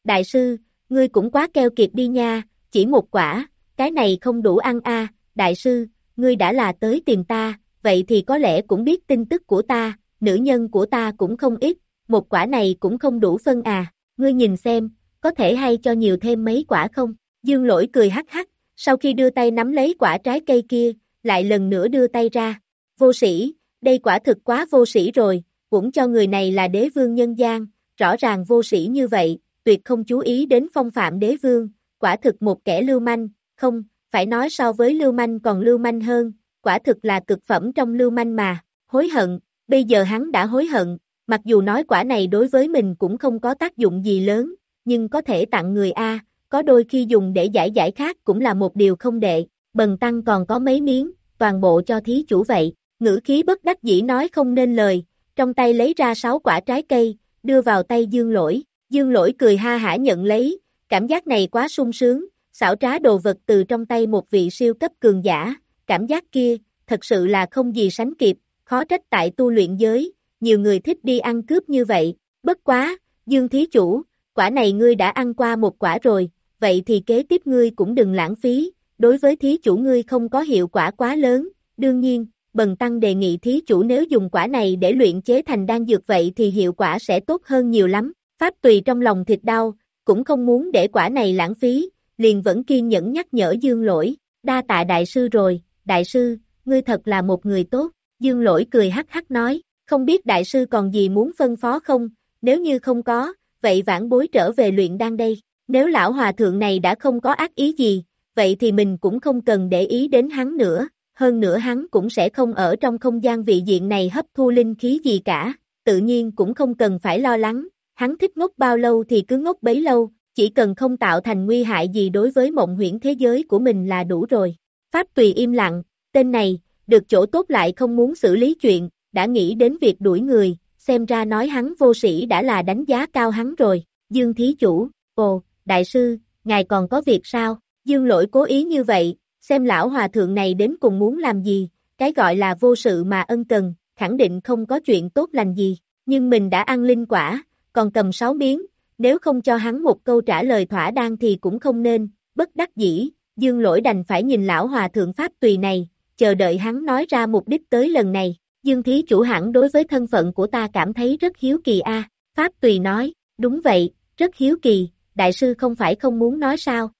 Đại sư, ngươi cũng quá keo kiệt đi nha, chỉ một quả, cái này không đủ ăn a. đại sư, ngươi đã là tới tìm ta, vậy thì có lẽ cũng biết tin tức của ta, nữ nhân của ta cũng không ít, một quả này cũng không đủ phân à, ngươi nhìn xem, có thể hay cho nhiều thêm mấy quả không? Dương lỗi cười hắc hắc, sau khi đưa tay nắm lấy quả trái cây kia, lại lần nữa đưa tay ra. Vô sĩ, đây quả thực quá vô sĩ rồi, cũng cho người này là đế vương nhân gian, rõ ràng vô sĩ như vậy, tuyệt không chú ý đến phong phạm đế vương, quả thực một kẻ lưu manh, không, phải nói so với lưu manh còn lưu manh hơn, quả thực là cực phẩm trong lưu manh mà, hối hận, bây giờ hắn đã hối hận, mặc dù nói quả này đối với mình cũng không có tác dụng gì lớn, nhưng có thể tặng người A, có đôi khi dùng để giải giải khác cũng là một điều không đệ, bần tăng còn có mấy miếng, toàn bộ cho thí chủ vậy, ngữ khí bất đắc dĩ nói không nên lời, trong tay lấy ra sáu quả trái cây, đưa vào tay dương lỗi, dương lỗi cười ha hả nhận lấy, cảm giác này quá sung sướng, xảo trá đồ vật từ trong tay một vị siêu cấp cường giả, cảm giác kia, thật sự là không gì sánh kịp, khó trách tại tu luyện giới, nhiều người thích đi ăn cướp như vậy, bất quá, dương thí chủ, quả này ngươi đã ăn qua một quả rồi, vậy thì kế tiếp ngươi cũng đừng lãng phí, đối với thí chủ ngươi không có hiệu quả quá lớn, đương nhiên, bần tăng đề nghị thí chủ nếu dùng quả này để luyện chế thành đan dược vậy thì hiệu quả sẽ tốt hơn nhiều lắm, pháp tùy trong lòng thịt đau, cũng không muốn để quả này lãng phí, liền vẫn kiên nhẫn nhắc nhở dương lỗi, đa tạ đại sư rồi, đại sư, ngươi thật là một người tốt, dương lỗi cười hắc hắc nói, không biết đại sư còn gì muốn phân phó không, nếu như không có, vậy vãn bối trở về luyện đan đây, Nếu lão hòa thượng này đã không có ác ý gì, vậy thì mình cũng không cần để ý đến hắn nữa, hơn nữa hắn cũng sẽ không ở trong không gian vị diện này hấp thu linh khí gì cả, tự nhiên cũng không cần phải lo lắng, hắn thích ngốc bao lâu thì cứ ngốc bấy lâu, chỉ cần không tạo thành nguy hại gì đối với mộng huyễn thế giới của mình là đủ rồi. Pháp tùy im lặng, tên này, được chỗ tốt lại không muốn xử lý chuyện, đã nghĩ đến việc đuổi người, xem ra nói hắn vô sĩ đã là đánh giá cao hắn rồi, Dương Thí Chủ, ồ, Đại sư, ngài còn có việc sao, Dương lỗi cố ý như vậy, xem lão hòa thượng này đến cùng muốn làm gì, cái gọi là vô sự mà ân cần, khẳng định không có chuyện tốt lành gì, nhưng mình đã ăn linh quả, còn cầm sáu miếng, nếu không cho hắn một câu trả lời thỏa đáng thì cũng không nên, bất đắc dĩ, dương lỗi đành phải nhìn lão hòa thượng pháp tùy này, chờ đợi hắn nói ra mục đích tới lần này, dương thí chủ hẳn đối với thân phận của ta cảm thấy rất hiếu kỳ a pháp tùy nói, đúng vậy, rất hiếu kỳ, đại sư không phải không muốn nói sao.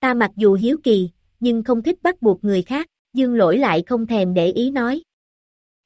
Ta mặc dù hiếu kỳ, nhưng không thích bắt buộc người khác, dương lỗi lại không thèm để ý nói.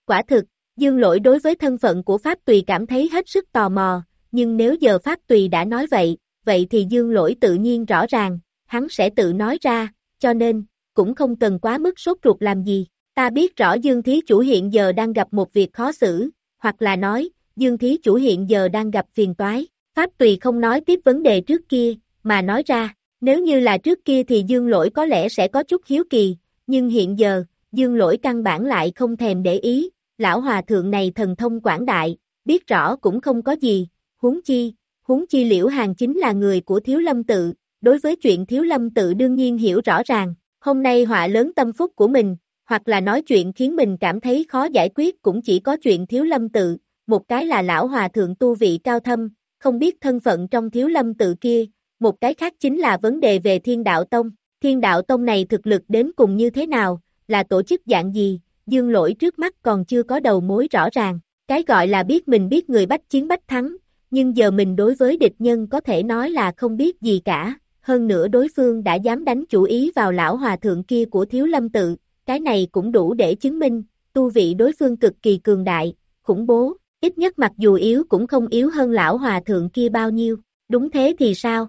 Quả thực, dương lỗi đối với thân phận của Pháp Tùy cảm thấy hết sức tò mò, nhưng nếu giờ Pháp Tùy đã nói vậy, vậy thì dương lỗi tự nhiên rõ ràng, hắn sẽ tự nói ra, cho nên, cũng không cần quá mức sốt ruột làm gì. Ta biết rõ Dương Thí Chủ hiện giờ đang gặp một việc khó xử, hoặc là nói, Dương Thí Chủ hiện giờ đang gặp phiền toái. Pháp Tùy không nói tiếp vấn đề trước kia, mà nói ra, nếu như là trước kia thì Dương Lỗi có lẽ sẽ có chút hiếu kỳ, nhưng hiện giờ, Dương Lỗi căn bản lại không thèm để ý, lão hòa thượng này thần thông quảng đại, biết rõ cũng không có gì, huống chi, huống chi liễu hàng chính là người của thiếu lâm tự, đối với chuyện thiếu lâm tự đương nhiên hiểu rõ ràng, hôm nay họa lớn tâm phúc của mình, hoặc là nói chuyện khiến mình cảm thấy khó giải quyết cũng chỉ có chuyện thiếu lâm tự, một cái là lão hòa thượng tu vị cao thâm, không biết thân phận trong thiếu lâm tự kia, một cái khác chính là vấn đề về thiên đạo tông, thiên đạo tông này thực lực đến cùng như thế nào, là tổ chức dạng gì, dương lỗi trước mắt còn chưa có đầu mối rõ ràng, cái gọi là biết mình biết người bách chiến bách thắng, nhưng giờ mình đối với địch nhân có thể nói là không biết gì cả, hơn nữa đối phương đã dám đánh chủ ý vào lão hòa thượng kia của thiếu lâm tự, cái này cũng đủ để chứng minh, tu vị đối phương cực kỳ cường đại, khủng bố, ít nhất mặc dù yếu cũng không yếu hơn lão hòa thượng kia bao nhiêu, đúng thế thì sao?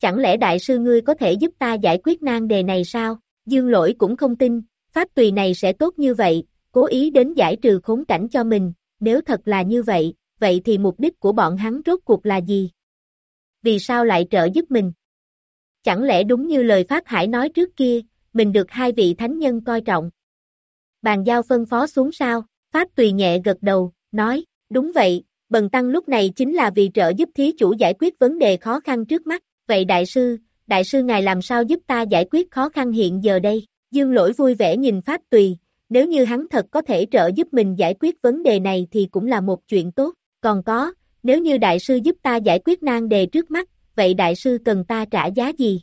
Chẳng lẽ đại sư ngươi có thể giúp ta giải quyết nan đề này sao? Dương lỗi cũng không tin, pháp tùy này sẽ tốt như vậy, cố ý đến giải trừ khốn cảnh cho mình, nếu thật là như vậy, vậy thì mục đích của bọn hắn rốt cuộc là gì? Vì sao lại trợ giúp mình? Chẳng lẽ đúng như lời Pháp Hải nói trước kia, mình được hai vị thánh nhân coi trọng? Bàn giao phân phó xuống sao? Pháp tùy nhẹ gật đầu, nói, đúng vậy, Bần Tăng lúc này chính là vì trợ giúp thí chủ giải quyết vấn đề khó khăn trước mắt, vậy đại sư, đại sư ngài làm sao giúp ta giải quyết khó khăn hiện giờ đây? Dương lỗi vui vẻ nhìn Pháp Tùy, nếu như hắn thật có thể trợ giúp mình giải quyết vấn đề này thì cũng là một chuyện tốt, còn có, nếu như đại sư giúp ta giải quyết nan đề trước mắt, vậy đại sư cần ta trả giá gì?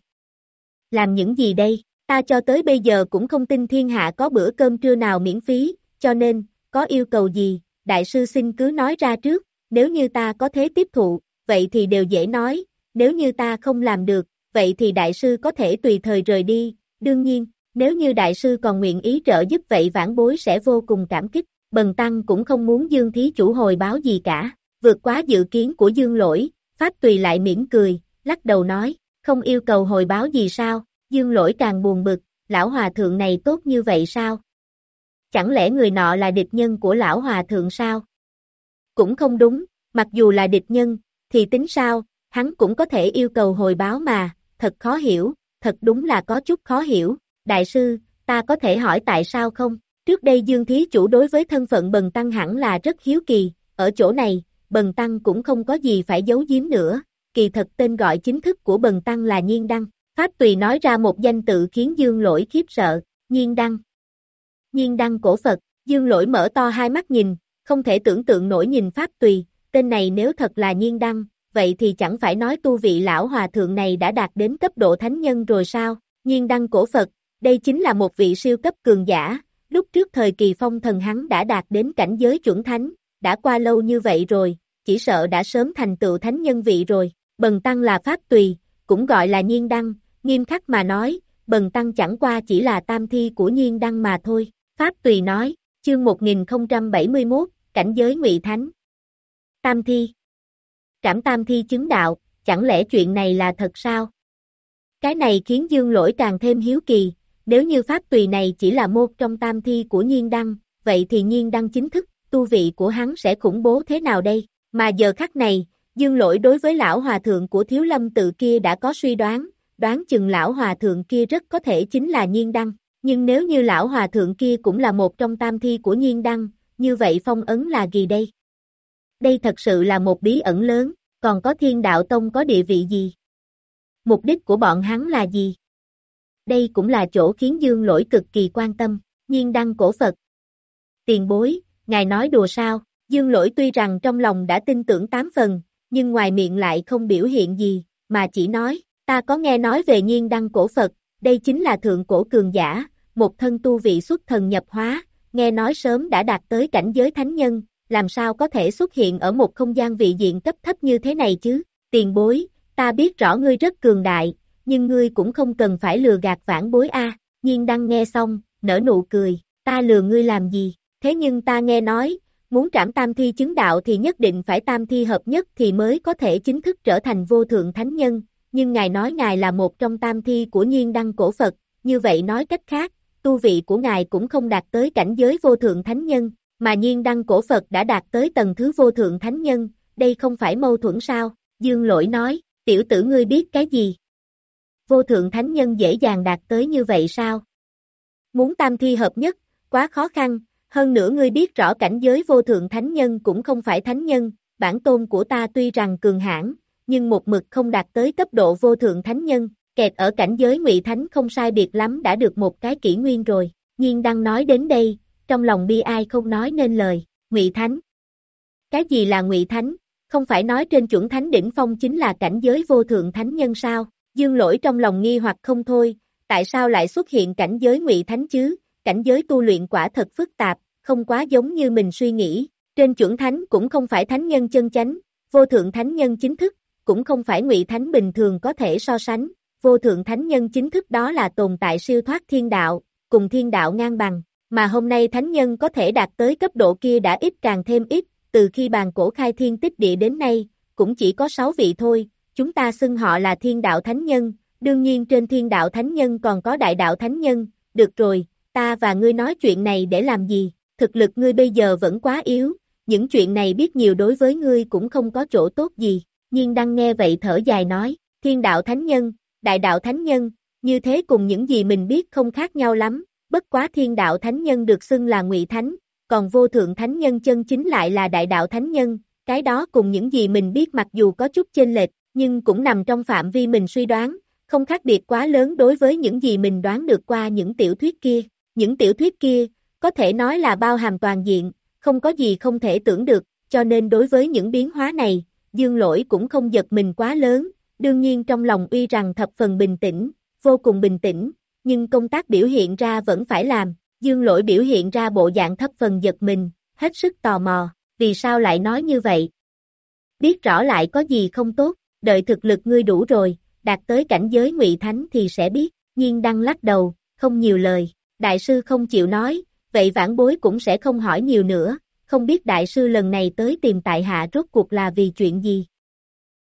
Làm những gì đây? Ta cho tới bây giờ cũng không tin thiên hạ có bữa cơm trưa nào miễn phí, cho nên, có yêu cầu gì, đại sư xin cứ nói ra trước, nếu như ta có thế tiếp thụ, vậy thì đều dễ nói, nếu như ta không làm được, vậy thì đại sư có thể tùy thời rời đi, đương nhiên, nếu như đại sư còn nguyện ý trợ giúp vậy vãn bối sẽ vô cùng cảm kích, bần tăng cũng không muốn dương thí chủ hồi báo gì cả, vượt quá dự kiến của dương lỗi, pháp tùy lại mỉm cười, lắc đầu nói, không yêu cầu hồi báo gì sao, dương lỗi càng buồn bực, lão hòa thượng này tốt như vậy sao? Chẳng lẽ người nọ là địch nhân của lão hòa thượng sao? Cũng không đúng, mặc dù là địch nhân, thì tính sao, hắn cũng có thể yêu cầu hồi báo mà, thật khó hiểu, thật đúng là có chút khó hiểu, đại sư, ta có thể hỏi tại sao không? Trước đây Dương Thí Chủ đối với thân phận Bần Tăng hẳn là rất hiếu kỳ, ở chỗ này, Bần Tăng cũng không có gì phải giấu giếm nữa, kỳ thật tên gọi chính thức của Bần Tăng là Nhiên Đăng, Pháp Tùy nói ra một danh tự khiến Dương Lỗi khiếp sợ, Nhiên Đăng. Nhiên Đăng cổ Phật, Dương Lỗi mở to hai mắt nhìn, không thể tưởng tượng nổi nhìn Pháp Tùy, tên này nếu thật là Nhiên Đăng, vậy thì chẳng phải nói tu vị lão hòa thượng này đã đạt đến cấp độ thánh nhân rồi sao, Nhiên Đăng cổ Phật, đây chính là một vị siêu cấp cường giả, lúc trước thời kỳ phong thần hắn đã đạt đến cảnh giới chuẩn thánh, đã qua lâu như vậy rồi, chỉ sợ đã sớm thành tựu thánh nhân vị rồi, bần tăng là pháp tùy, cũng gọi là nhiên đăng, nghiêm khắc mà nói, bần tăng chẳng qua chỉ là tam thi của nhiên đăng mà thôi, pháp tùy nói, chương 1071, cảnh giới ngụy thánh. Tam thi Trảm tam thi chứng đạo, chẳng lẽ chuyện này là thật sao? Cái này khiến dương lỗi càng thêm hiếu kỳ, nếu như pháp tùy này chỉ là một trong tam thi của nhiên đăng, vậy thì nhiên đăng chính thức, tu vị của hắn sẽ khủng bố thế nào đây? Mà giờ khắc này, dương lỗi đối với lão hòa thượng của thiếu lâm tự kia đã có suy đoán, đoán chừng lão hòa thượng kia rất có thể chính là nhiên đăng. Nhưng nếu như lão hòa thượng kia cũng là một trong tam thi của nhiên đăng, như vậy phong ấn là gì đây? Đây thật sự là một bí ẩn lớn, còn có thiên đạo tông có địa vị gì? Mục đích của bọn hắn là gì? Đây cũng là chỗ khiến dương lỗi cực kỳ quan tâm, nhiên đăng cổ Phật. Tiền bối, ngài nói đùa sao? Dương lỗi tuy rằng trong lòng đã tin tưởng tám phần, nhưng ngoài miệng lại không biểu hiện gì, mà chỉ nói, ta có nghe nói về nhiên đăng cổ Phật, đây chính là thượng cổ cường giả, một thân tu vị xuất thần nhập hóa, nghe nói sớm đã đạt tới cảnh giới thánh nhân, làm sao có thể xuất hiện ở một không gian vị diện cấp thấp như thế này chứ, tiền bối, ta biết rõ ngươi rất cường đại, nhưng ngươi cũng không cần phải lừa gạt vãn bối a. nhiên đăng nghe xong, nở nụ cười, ta lừa ngươi làm gì, thế nhưng ta nghe nói, muốn trảm tam thi chứng đạo thì nhất định phải tam thi hợp nhất thì mới có thể chính thức trở thành vô thượng thánh nhân, nhưng ngài nói ngài là một trong tam thi của nhiên đăng cổ Phật, như vậy nói cách khác, tu vị của ngài cũng không đạt tới cảnh giới vô thượng thánh nhân, mà nhiên đăng cổ Phật đã đạt tới tầng thứ vô thượng thánh nhân, đây không phải mâu thuẫn sao, dương lỗi nói, tiểu tử ngươi biết cái gì? Vô thượng thánh nhân dễ dàng đạt tới như vậy sao? Muốn tam thi hợp nhất, quá khó khăn, hơn nữa ngươi biết rõ cảnh giới vô thượng thánh nhân cũng không phải thánh nhân, bản tôn của ta tuy rằng cường hãn, nhưng một mực không đạt tới cấp độ vô thượng thánh nhân, kẹt ở cảnh giới ngụy thánh không sai biệt lắm đã được một cái kỷ nguyên rồi. Nhiên đang nói đến đây, trong lòng bi ai không nói nên lời, ngụy thánh. Cái gì là ngụy thánh? Không phải nói trên chuẩn thánh đỉnh phong chính là cảnh giới vô thượng thánh nhân sao? Dương lỗi trong lòng nghi hoặc không thôi, tại sao lại xuất hiện cảnh giới ngụy thánh chứ? Cảnh giới tu luyện quả thật phức tạp, không quá giống như mình suy nghĩ. Trên chuẩn thánh cũng không phải thánh nhân chân chánh, vô thượng thánh nhân chính thức, cũng không phải ngụy thánh bình thường có thể so sánh, vô thượng thánh nhân chính thức đó là tồn tại siêu thoát thiên đạo, cùng thiên đạo ngang bằng, mà hôm nay thánh nhân có thể đạt tới cấp độ kia đã ít càng thêm ít, từ khi bàn cổ khai thiên tích địa đến nay, cũng chỉ có 6 vị thôi, chúng ta xưng họ là thiên đạo thánh nhân, đương nhiên trên thiên đạo thánh nhân còn có đại đạo thánh nhân, được rồi, ta và ngươi nói chuyện này để làm gì, thực lực ngươi bây giờ vẫn quá yếu, những chuyện này biết nhiều đối với ngươi cũng không có chỗ tốt gì, nhiên đang nghe vậy thở dài nói, thiên đạo thánh nhân, đại đạo thánh nhân, như thế cùng những gì mình biết không khác nhau lắm, bất quá thiên đạo thánh nhân được xưng là ngụy thánh, còn vô thượng thánh nhân chân chính lại là đại đạo thánh nhân, cái đó cùng những gì mình biết mặc dù có chút chênh lệch, nhưng cũng nằm trong phạm vi mình suy đoán, không khác biệt quá lớn đối với những gì mình đoán được qua những tiểu thuyết kia. Những tiểu thuyết kia, có thể nói là bao hàm toàn diện, không có gì không thể tưởng được, cho nên đối với những biến hóa này, dương lỗi cũng không giật mình quá lớn, đương nhiên trong lòng uy rằng thập phần bình tĩnh, vô cùng bình tĩnh, nhưng công tác biểu hiện ra vẫn phải làm, dương lỗi biểu hiện ra bộ dạng thấp phần giật mình, hết sức tò mò, vì sao lại nói như vậy? Biết rõ lại có gì không tốt, đợi thực lực ngươi đủ rồi, đạt tới cảnh giới ngụy thánh thì sẽ biết, nhiên đăng lắc đầu, không nhiều lời, đại sư không chịu nói, vậy vãn bối cũng sẽ không hỏi nhiều nữa, không biết đại sư lần này tới tìm tại hạ rốt cuộc là vì chuyện gì.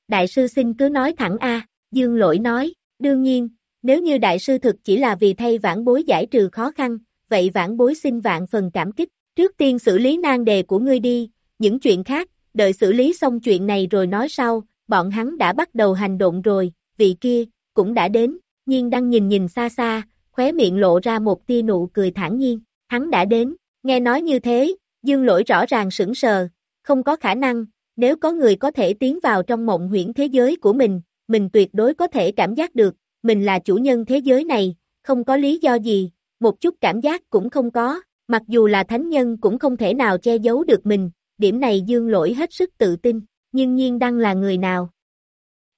Đại sư xin cứ nói thẳng a Dương lỗi nói, đương nhiên, nếu như đại sư thực chỉ là vì thay vãn bối giải trừ khó khăn, vậy vãn bối xin vạn phần cảm kích, trước tiên xử lý nan đề của ngươi đi, những chuyện khác, đợi xử lý xong chuyện này rồi nói sau, bọn hắn đã bắt đầu hành động rồi, vị kia, cũng đã đến, nhiên đang nhìn nhìn xa xa, khóe miệng lộ ra một tia nụ cười thản nhiên, hắn đã đến, nghe nói như thế, dương lỗi rõ ràng sững sờ, không có khả năng, nếu có người có thể tiến vào trong mộng huyễn thế giới của mình, mình tuyệt đối có thể cảm giác được, mình là chủ nhân thế giới này, không có lý do gì, một chút cảm giác cũng không có, mặc dù là thánh nhân cũng không thể nào che giấu được mình, điểm này dương lỗi hết sức tự tin, nhưng nhiên đăng là người nào?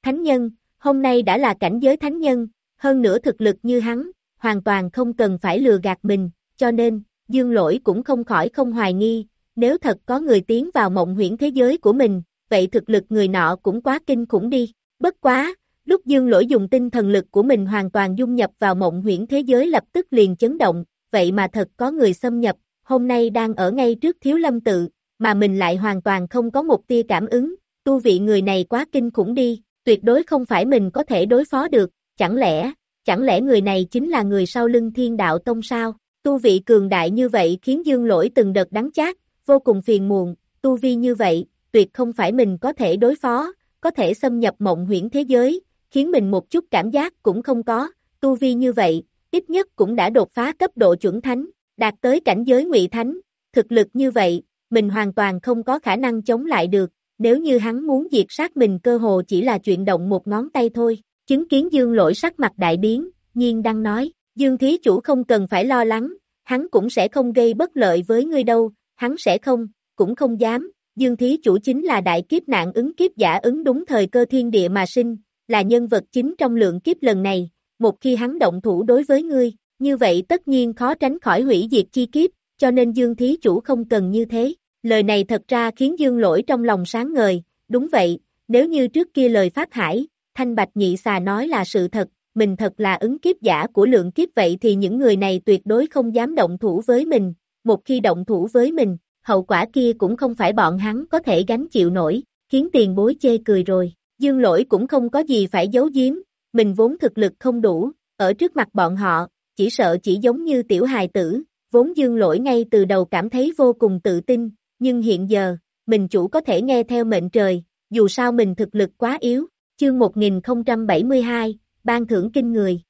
Thánh nhân, hôm nay đã là cảnh giới thánh nhân, hơn nữa thực lực như hắn, hoàn toàn không cần phải lừa gạt mình, cho nên, dương lỗi cũng không khỏi không hoài nghi, nếu thật có người tiến vào mộng huyễn thế giới của mình, vậy thực lực người nọ cũng quá kinh khủng đi, bất quá, lúc dương lỗi dùng tinh thần lực của mình hoàn toàn dung nhập vào mộng huyễn thế giới lập tức liền chấn động, vậy mà thật có người xâm nhập, hôm nay đang ở ngay trước thiếu lâm tự, mà mình lại hoàn toàn không có một tia cảm ứng, tu vị người này quá kinh khủng đi, tuyệt đối không phải mình có thể đối phó được, chẳng lẽ, chẳng lẽ người này chính là người sau lưng thiên đạo tông sao? Tu vị cường đại như vậy khiến dương lỗi từng đợt đắng chát, vô cùng phiền muộn, tu vi như vậy, tuyệt không phải mình có thể đối phó, có thể xâm nhập mộng huyễn thế giới, khiến mình một chút cảm giác cũng không có, tu vi như vậy, ít nhất cũng đã đột phá cấp độ chuẩn thánh, đạt tới cảnh giới ngụy thánh, thực lực như vậy, mình hoàn toàn không có khả năng chống lại được, nếu như hắn muốn diệt sát mình cơ hồ chỉ là chuyện động một ngón tay thôi, chứng kiến dương lỗi sắc mặt đại biến, nhiên đang nói, dương thí chủ không cần phải lo lắng, hắn cũng sẽ không gây bất lợi với ngươi đâu, hắn sẽ không, cũng không dám, dương thí chủ chính là đại kiếp nạn ứng kiếp giả ứng đúng thời cơ thiên địa mà sinh, là nhân vật chính trong lượng kiếp lần này, một khi hắn động thủ đối với ngươi, như vậy tất nhiên khó tránh khỏi hủy diệt chi kiếp, cho nên Dương Thí Chủ không cần như thế. Lời này thật ra khiến Dương Lỗi trong lòng sáng ngời, đúng vậy, nếu như trước kia lời Phát Hải, Thanh Bạch Nhị Xà nói là sự thật, mình thật là ứng kiếp giả của lượng kiếp vậy thì những người này tuyệt đối không dám động thủ với mình, một khi động thủ với mình, hậu quả kia cũng không phải bọn hắn có thể gánh chịu nổi, khiến tiền bối chê cười rồi. Dương lỗi cũng không có gì phải giấu giếm, mình vốn thực lực không đủ, ở trước mặt bọn họ, chỉ sợ chỉ giống như tiểu hài tử, vốn dương lỗi ngay từ đầu cảm thấy vô cùng tự tin, nhưng hiện giờ, mình chủ có thể nghe theo mệnh trời, dù sao mình thực lực quá yếu, chương 1072, ban thưởng kinh người.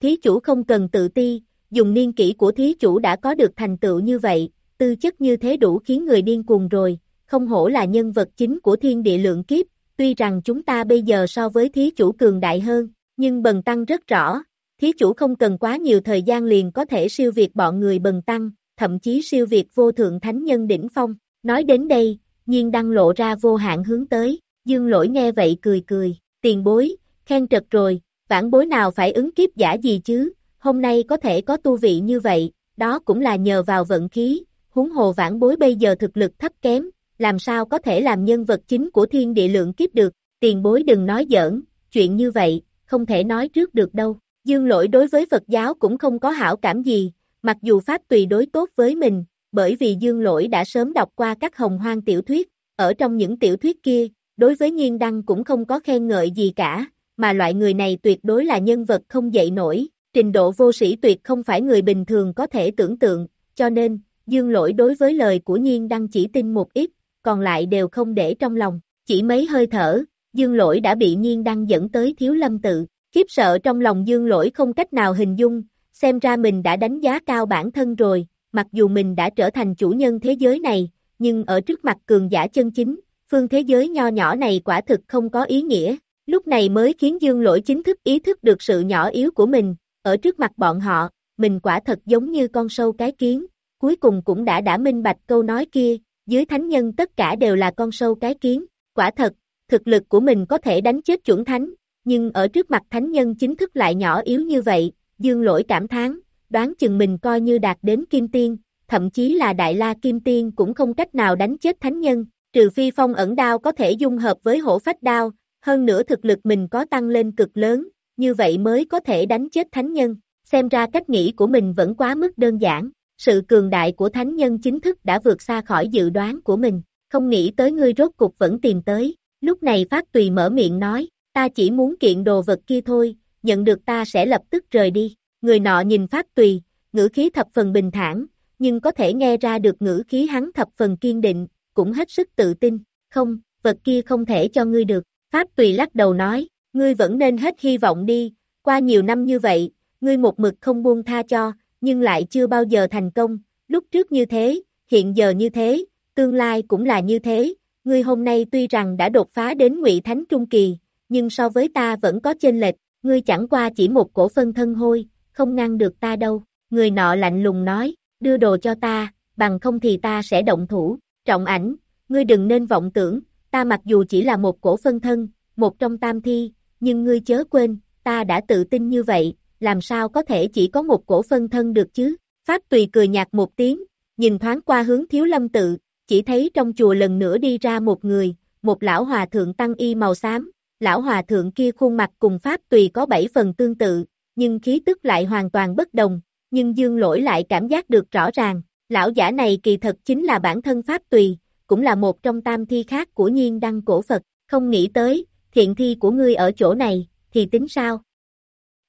Thí chủ không cần tự ti, dùng niên kỷ của thí chủ đã có được thành tựu như vậy, tư chất như thế đủ khiến người điên cuồng rồi, không hổ là nhân vật chính của thiên địa lượng kiếp, tuy rằng chúng ta bây giờ so với thí chủ cường đại hơn, nhưng bần tăng rất rõ, thí chủ không cần quá nhiều thời gian liền có thể siêu việt bọn người bần tăng, thậm chí siêu việt vô thượng thánh nhân đỉnh phong. Nói đến đây, nhiên đăng lộ ra vô hạn hướng tới, dương lỗi nghe vậy cười cười, tiền bối, khen trật rồi, vãn bối nào phải ứng kiếp giả gì chứ, hôm nay có thể có tu vị như vậy, đó cũng là nhờ vào vận khí, huống hồ vãn bối bây giờ thực lực thấp kém, làm sao có thể làm nhân vật chính của thiên địa lượng kiếp được, tiền bối đừng nói giỡn, chuyện như vậy, không thể nói trước được đâu. Dương lỗi đối với Phật giáo cũng không có hảo cảm gì, mặc dù Pháp tùy đối tốt với mình, bởi vì Dương lỗi đã sớm đọc qua các hồng hoang tiểu thuyết, ở trong những tiểu thuyết kia, đối với Nhiên Đăng cũng không có khen ngợi gì cả, mà loại người này tuyệt đối là nhân vật không dậy nổi, trình độ vô sĩ tuyệt không phải người bình thường có thể tưởng tượng, cho nên, Dương lỗi đối với lời của Nhiên Đăng chỉ tin một ít, còn lại đều không để trong lòng, chỉ mấy hơi thở, Dương lỗi đã bị Nhiên Đăng dẫn tới thiếu lâm tự, Khiếp sợ trong lòng dương lỗi không cách nào hình dung, xem ra mình đã đánh giá cao bản thân rồi, mặc dù mình đã trở thành chủ nhân thế giới này, nhưng ở trước mặt cường giả chân chính, phương thế giới nho nhỏ này quả thực không có ý nghĩa. Lúc này mới khiến dương lỗi chính thức ý thức được sự nhỏ yếu của mình, ở trước mặt bọn họ, mình quả thật giống như con sâu cái kiến, cuối cùng cũng đã đã minh bạch câu nói kia, dưới thánh nhân tất cả đều là con sâu cái kiến, quả thật, thực lực của mình có thể đánh chết chuẩn thánh, nhưng ở trước mặt thánh nhân chính thức lại nhỏ yếu như vậy, dương lỗi cảm thán, đoán chừng mình coi như đạt đến kim tiên, thậm chí là đại la kim tiên cũng không cách nào đánh chết thánh nhân, trừ phi phong ẩn đao có thể dung hợp với hổ phách đao, hơn nữa thực lực mình có tăng lên cực lớn, như vậy mới có thể đánh chết thánh nhân, xem ra cách nghĩ của mình vẫn quá mức đơn giản, sự cường đại của thánh nhân chính thức đã vượt xa khỏi dự đoán của mình, không nghĩ tới ngươi rốt cục vẫn tìm tới, lúc này Phát Tùy mở miệng nói, ta chỉ muốn kiện đồ vật kia thôi, nhận được ta sẽ lập tức rời đi. Người nọ nhìn Pháp Tùy, ngữ khí thập phần bình thản, nhưng có thể nghe ra được ngữ khí hắn thập phần kiên định, cũng hết sức tự tin. Không, vật kia không thể cho ngươi được. Pháp Tùy lắc đầu nói, ngươi vẫn nên hết hy vọng đi, qua nhiều năm như vậy, ngươi một mực không buông tha cho, nhưng lại chưa bao giờ thành công, lúc trước như thế, hiện giờ như thế, tương lai cũng là như thế, ngươi hôm nay tuy rằng đã đột phá đến ngụy thánh trung kỳ, nhưng so với ta vẫn có chênh lệch, ngươi chẳng qua chỉ một cổ phân thân hôi, không ngăn được ta đâu. Người nọ lạnh lùng nói, đưa đồ cho ta, bằng không thì ta sẽ động thủ. Trọng ảnh, ngươi đừng nên vọng tưởng, ta mặc dù chỉ là một cổ phân thân, một trong tam thi, nhưng ngươi chớ quên, ta đã tự tin như vậy, làm sao có thể chỉ có một cổ phân thân được chứ? Pháp tùy cười nhạt một tiếng, nhìn thoáng qua hướng thiếu lâm tự, chỉ thấy trong chùa lần nữa đi ra một người, một lão hòa thượng tăng y màu xám, lão hòa thượng kia khuôn mặt cùng Pháp tùy có bảy phần tương tự, nhưng khí tức lại hoàn toàn bất đồng, nhưng dương lỗi lại cảm giác được rõ ràng, lão giả này kỳ thật chính là bản thân Pháp tùy, cũng là một trong tam thi khác của nhiên đăng cổ Phật, không nghĩ tới, thiện thi của ngươi ở chỗ này, thì tính sao?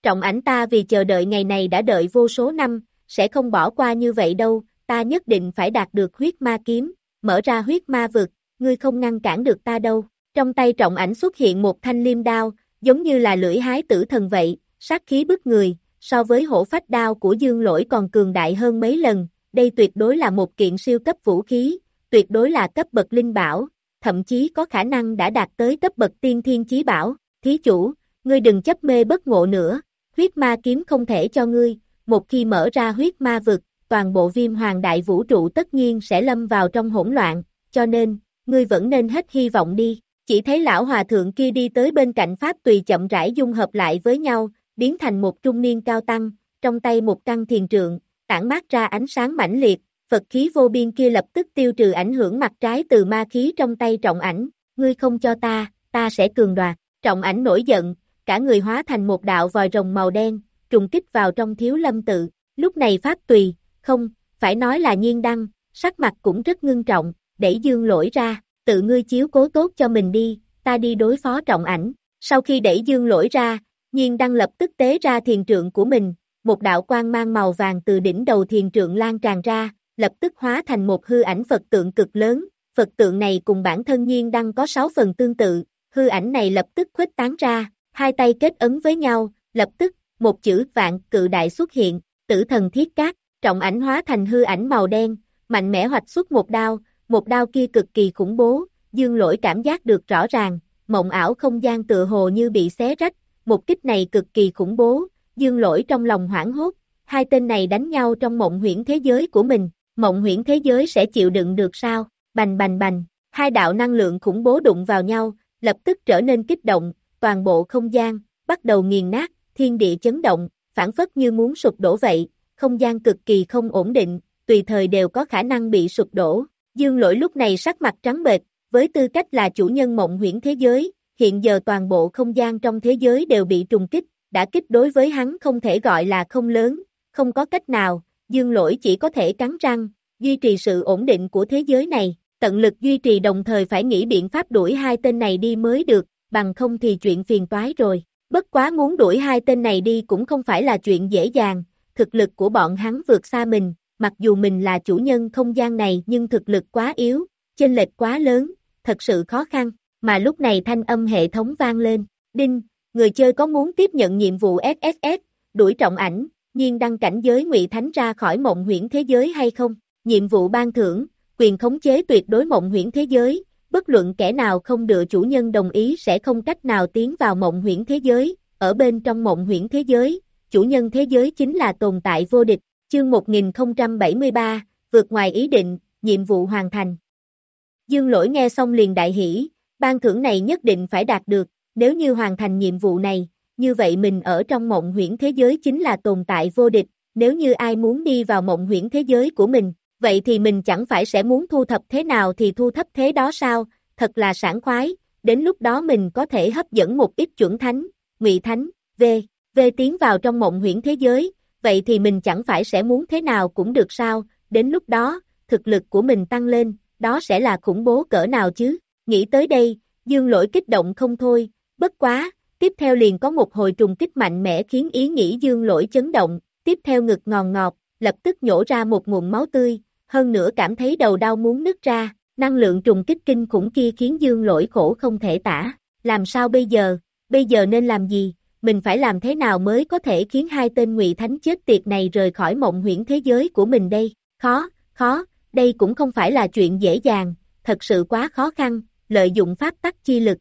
Trọng ảnh ta vì chờ đợi ngày này đã đợi vô số năm, sẽ không bỏ qua như vậy đâu, ta nhất định phải đạt được huyết ma kiếm, mở ra huyết ma vực, ngươi không ngăn cản được ta đâu. Trong tay trọng ảnh xuất hiện một thanh liêm đao, giống như là lưỡi hái tử thần vậy, sát khí bức người, so với hổ phách đao của dương lỗi còn cường đại hơn mấy lần, đây tuyệt đối là một kiện siêu cấp vũ khí, tuyệt đối là cấp bậc linh bảo, thậm chí có khả năng đã đạt tới cấp bậc tiên thiên chí bảo, thí chủ, ngươi đừng chấp mê bất ngộ nữa, huyết ma kiếm không thể cho ngươi, một khi mở ra huyết ma vực, toàn bộ viêm hoàng đại vũ trụ tất nhiên sẽ lâm vào trong hỗn loạn, cho nên, ngươi vẫn nên hết hy vọng đi. Chỉ thấy lão hòa thượng kia đi tới bên cạnh Pháp tùy chậm rãi dung hợp lại với nhau, biến thành một trung niên cao tăng, trong tay một căn thiền trượng, tản mát ra ánh sáng mãnh liệt, Phật khí vô biên kia lập tức tiêu trừ ảnh hưởng mặt trái từ ma khí trong tay trọng ảnh, ngươi không cho ta, ta sẽ cường đoạt, trọng ảnh nổi giận, cả người hóa thành một đạo vòi rồng màu đen, trùng kích vào trong thiếu lâm tự, lúc này phát tùy, không, phải nói là nhiên đăng, sắc mặt cũng rất ngưng trọng, đẩy dương lỗi ra, tự ngươi chiếu cố tốt cho mình đi, ta đi đối phó trọng ảnh, sau khi đẩy dương lỗi ra, nhiên đăng lập tức tế ra thiền trượng của mình, một đạo quang mang màu vàng từ đỉnh đầu thiền trượng lan tràn ra, lập tức hóa thành một hư ảnh Phật tượng cực lớn, Phật tượng này cùng bản thân nhiên đăng có 6 phần tương tự, hư ảnh này lập tức khuếch tán ra, hai tay kết ấn với nhau, lập tức, một chữ vạn cự đại xuất hiện, tử thần thiết cát, trọng ảnh hóa thành hư ảnh màu đen, mạnh mẽ hoạch xuất một đao, một đao kia cực kỳ khủng bố, dương lỗi cảm giác được rõ ràng, mộng ảo không gian tựa hồ như bị xé rách, một kích này cực kỳ khủng bố, dương lỗi trong lòng hoảng hốt, hai tên này đánh nhau trong mộng huyễn thế giới của mình, mộng huyễn thế giới sẽ chịu đựng được sao, bành bành bành, hai đạo năng lượng khủng bố đụng vào nhau, lập tức trở nên kích động, toàn bộ không gian, bắt đầu nghiền nát, thiên địa chấn động, phản phất như muốn sụp đổ vậy, không gian cực kỳ không ổn định, tùy thời đều có khả năng bị sụp đổ. Dương lỗi lúc này sắc mặt trắng bệch, với tư cách là chủ nhân mộng huyễn thế giới, hiện giờ toàn bộ không gian trong thế giới đều bị trùng kích, đã kích đối với hắn không thể gọi là không lớn, không có cách nào, dương lỗi chỉ có thể cắn răng, duy trì sự ổn định của thế giới này, tận lực duy trì đồng thời phải nghĩ biện pháp đuổi hai tên này đi mới được, bằng không thì chuyện phiền toái rồi. Bất quá muốn đuổi hai tên này đi cũng không phải là chuyện dễ dàng, thực lực của bọn hắn vượt xa mình, mặc dù mình là chủ nhân không gian này nhưng thực lực quá yếu, chênh lệch quá lớn, thật sự khó khăn, mà lúc này thanh âm hệ thống vang lên, đinh, người chơi có muốn tiếp nhận nhiệm vụ SSS, đuổi trọng ảnh, nhiên đăng cảnh giới ngụy thánh ra khỏi mộng huyễn thế giới hay không, nhiệm vụ ban thưởng, quyền khống chế tuyệt đối mộng huyễn thế giới, bất luận kẻ nào không được chủ nhân đồng ý sẽ không cách nào tiến vào mộng huyễn thế giới, ở bên trong mộng huyễn thế giới, chủ nhân thế giới chính là tồn tại vô địch, chương 1073, vượt ngoài ý định, nhiệm vụ hoàn thành. Dương lỗi nghe xong liền đại hỷ, ban thưởng này nhất định phải đạt được, nếu như hoàn thành nhiệm vụ này, như vậy mình ở trong mộng huyễn thế giới chính là tồn tại vô địch, nếu như ai muốn đi vào mộng huyễn thế giới của mình, vậy thì mình chẳng phải sẽ muốn thu thập thế nào thì thu thập thế đó sao, thật là sảng khoái, đến lúc đó mình có thể hấp dẫn một ít chuẩn thánh, ngụy thánh, v, v tiến vào trong mộng huyễn thế giới, vậy thì mình chẳng phải sẽ muốn thế nào cũng được sao, đến lúc đó, thực lực của mình tăng lên, đó sẽ là khủng bố cỡ nào chứ, nghĩ tới đây, dương lỗi kích động không thôi, bất quá, tiếp theo liền có một hồi trùng kích mạnh mẽ khiến ý nghĩ dương lỗi chấn động, tiếp theo ngực ngòn ngọt, lập tức nhổ ra một nguồn máu tươi, hơn nữa cảm thấy đầu đau muốn nứt ra, năng lượng trùng kích kinh khủng kia khiến dương lỗi khổ không thể tả, làm sao bây giờ, bây giờ nên làm gì, mình phải làm thế nào mới có thể khiến hai tên ngụy thánh chết tiệt này rời khỏi mộng huyễn thế giới của mình đây, khó, khó, đây cũng không phải là chuyện dễ dàng, thật sự quá khó khăn, lợi dụng pháp tắc chi lực.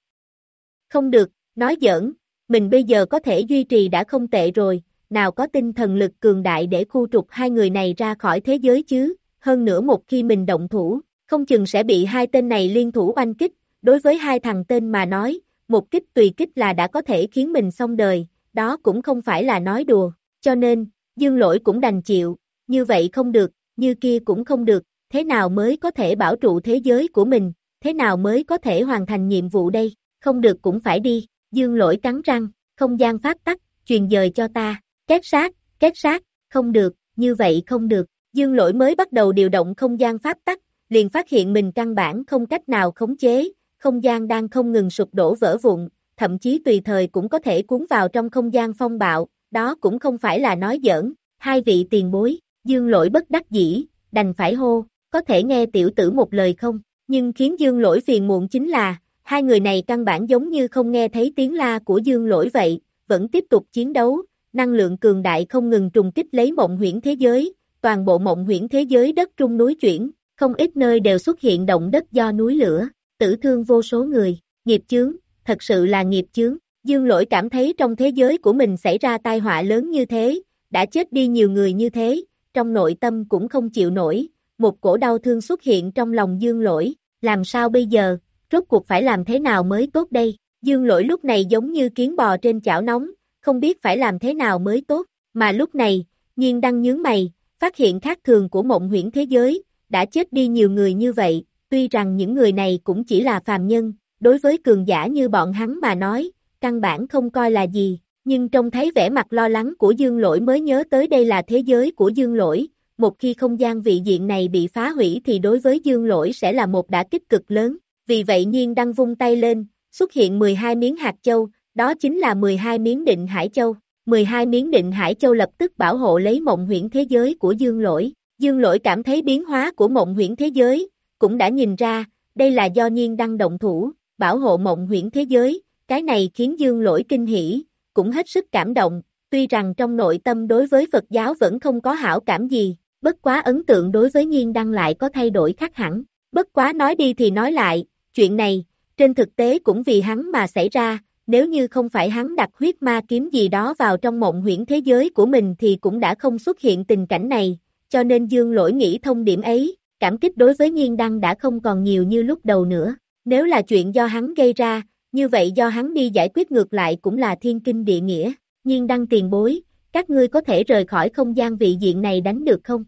Không được, nói giỡn, mình bây giờ có thể duy trì đã không tệ rồi, nào có tinh thần lực cường đại để khu trục hai người này ra khỏi thế giới chứ, hơn nữa một khi mình động thủ, không chừng sẽ bị hai tên này liên thủ oanh kích, đối với hai thằng tên mà nói, một kích tùy kích là đã có thể khiến mình xong đời, đó cũng không phải là nói đùa, cho nên, dương lỗi cũng đành chịu, như vậy không được, như kia cũng không được, thế nào mới có thể bảo trụ thế giới của mình, thế nào mới có thể hoàn thành nhiệm vụ đây, không được cũng phải đi, dương lỗi cắn răng, không gian phát tắc, truyền dời cho ta, kết sát, kết sát, không được, như vậy không được, dương lỗi mới bắt đầu điều động không gian pháp tắc, liền phát hiện mình căn bản không cách nào khống chế, không gian đang không ngừng sụp đổ vỡ vụn, thậm chí tùy thời cũng có thể cuốn vào trong không gian phong bạo, đó cũng không phải là nói giỡn, hai vị tiền bối, dương lỗi bất đắc dĩ, đành phải hô, có thể nghe tiểu tử một lời không, nhưng khiến dương lỗi phiền muộn chính là, hai người này căn bản giống như không nghe thấy tiếng la của dương lỗi vậy, vẫn tiếp tục chiến đấu, năng lượng cường đại không ngừng trùng kích lấy mộng huyễn thế giới, toàn bộ mộng huyễn thế giới đất trung núi chuyển, không ít nơi đều xuất hiện động đất do núi lửa, tử thương vô số người, nghiệp chướng, thật sự là nghiệp chướng. Dương lỗi cảm thấy trong thế giới của mình xảy ra tai họa lớn như thế, đã chết đi nhiều người như thế, trong nội tâm cũng không chịu nổi, một cổ đau thương xuất hiện trong lòng dương lỗi, làm sao bây giờ, rốt cuộc phải làm thế nào mới tốt đây, dương lỗi lúc này giống như kiến bò trên chảo nóng, không biết phải làm thế nào mới tốt, mà lúc này, nhiên đăng nhướng mày, phát hiện khác thường của mộng huyễn thế giới, đã chết đi nhiều người như vậy, tuy rằng những người này cũng chỉ là phàm nhân, đối với cường giả như bọn hắn mà nói, căn bản không coi là gì, nhưng trông thấy vẻ mặt lo lắng của dương lỗi mới nhớ tới đây là thế giới của dương lỗi, một khi không gian vị diện này bị phá hủy thì đối với dương lỗi sẽ là một đả kích cực lớn, vì vậy nhiên đăng vung tay lên, xuất hiện 12 miếng hạt châu, đó chính là 12 miếng định hải châu. 12 miếng định hải châu lập tức bảo hộ lấy mộng huyễn thế giới của dương lỗi. Dương lỗi cảm thấy biến hóa của mộng huyễn thế giới, cũng đã nhìn ra, đây là do nhiên đăng động thủ, bảo hộ mộng huyễn thế giới, cái này khiến dương lỗi kinh hỉ, cũng hết sức cảm động, tuy rằng trong nội tâm đối với Phật giáo vẫn không có hảo cảm gì, bất quá ấn tượng đối với nhiên đăng lại có thay đổi khác hẳn, bất quá nói đi thì nói lại, chuyện này, trên thực tế cũng vì hắn mà xảy ra, nếu như không phải hắn đặt huyết ma kiếm gì đó vào trong mộng huyễn thế giới của mình thì cũng đã không xuất hiện tình cảnh này, cho nên dương lỗi nghĩ thông điểm ấy, cảm kích đối với nhiên đăng đã không còn nhiều như lúc đầu nữa, nếu là chuyện do hắn gây ra, như vậy do hắn đi giải quyết ngược lại cũng là thiên kinh địa nghĩa, nhiên đăng tiền bối, các ngươi có thể rời khỏi không gian vị diện này đánh được không?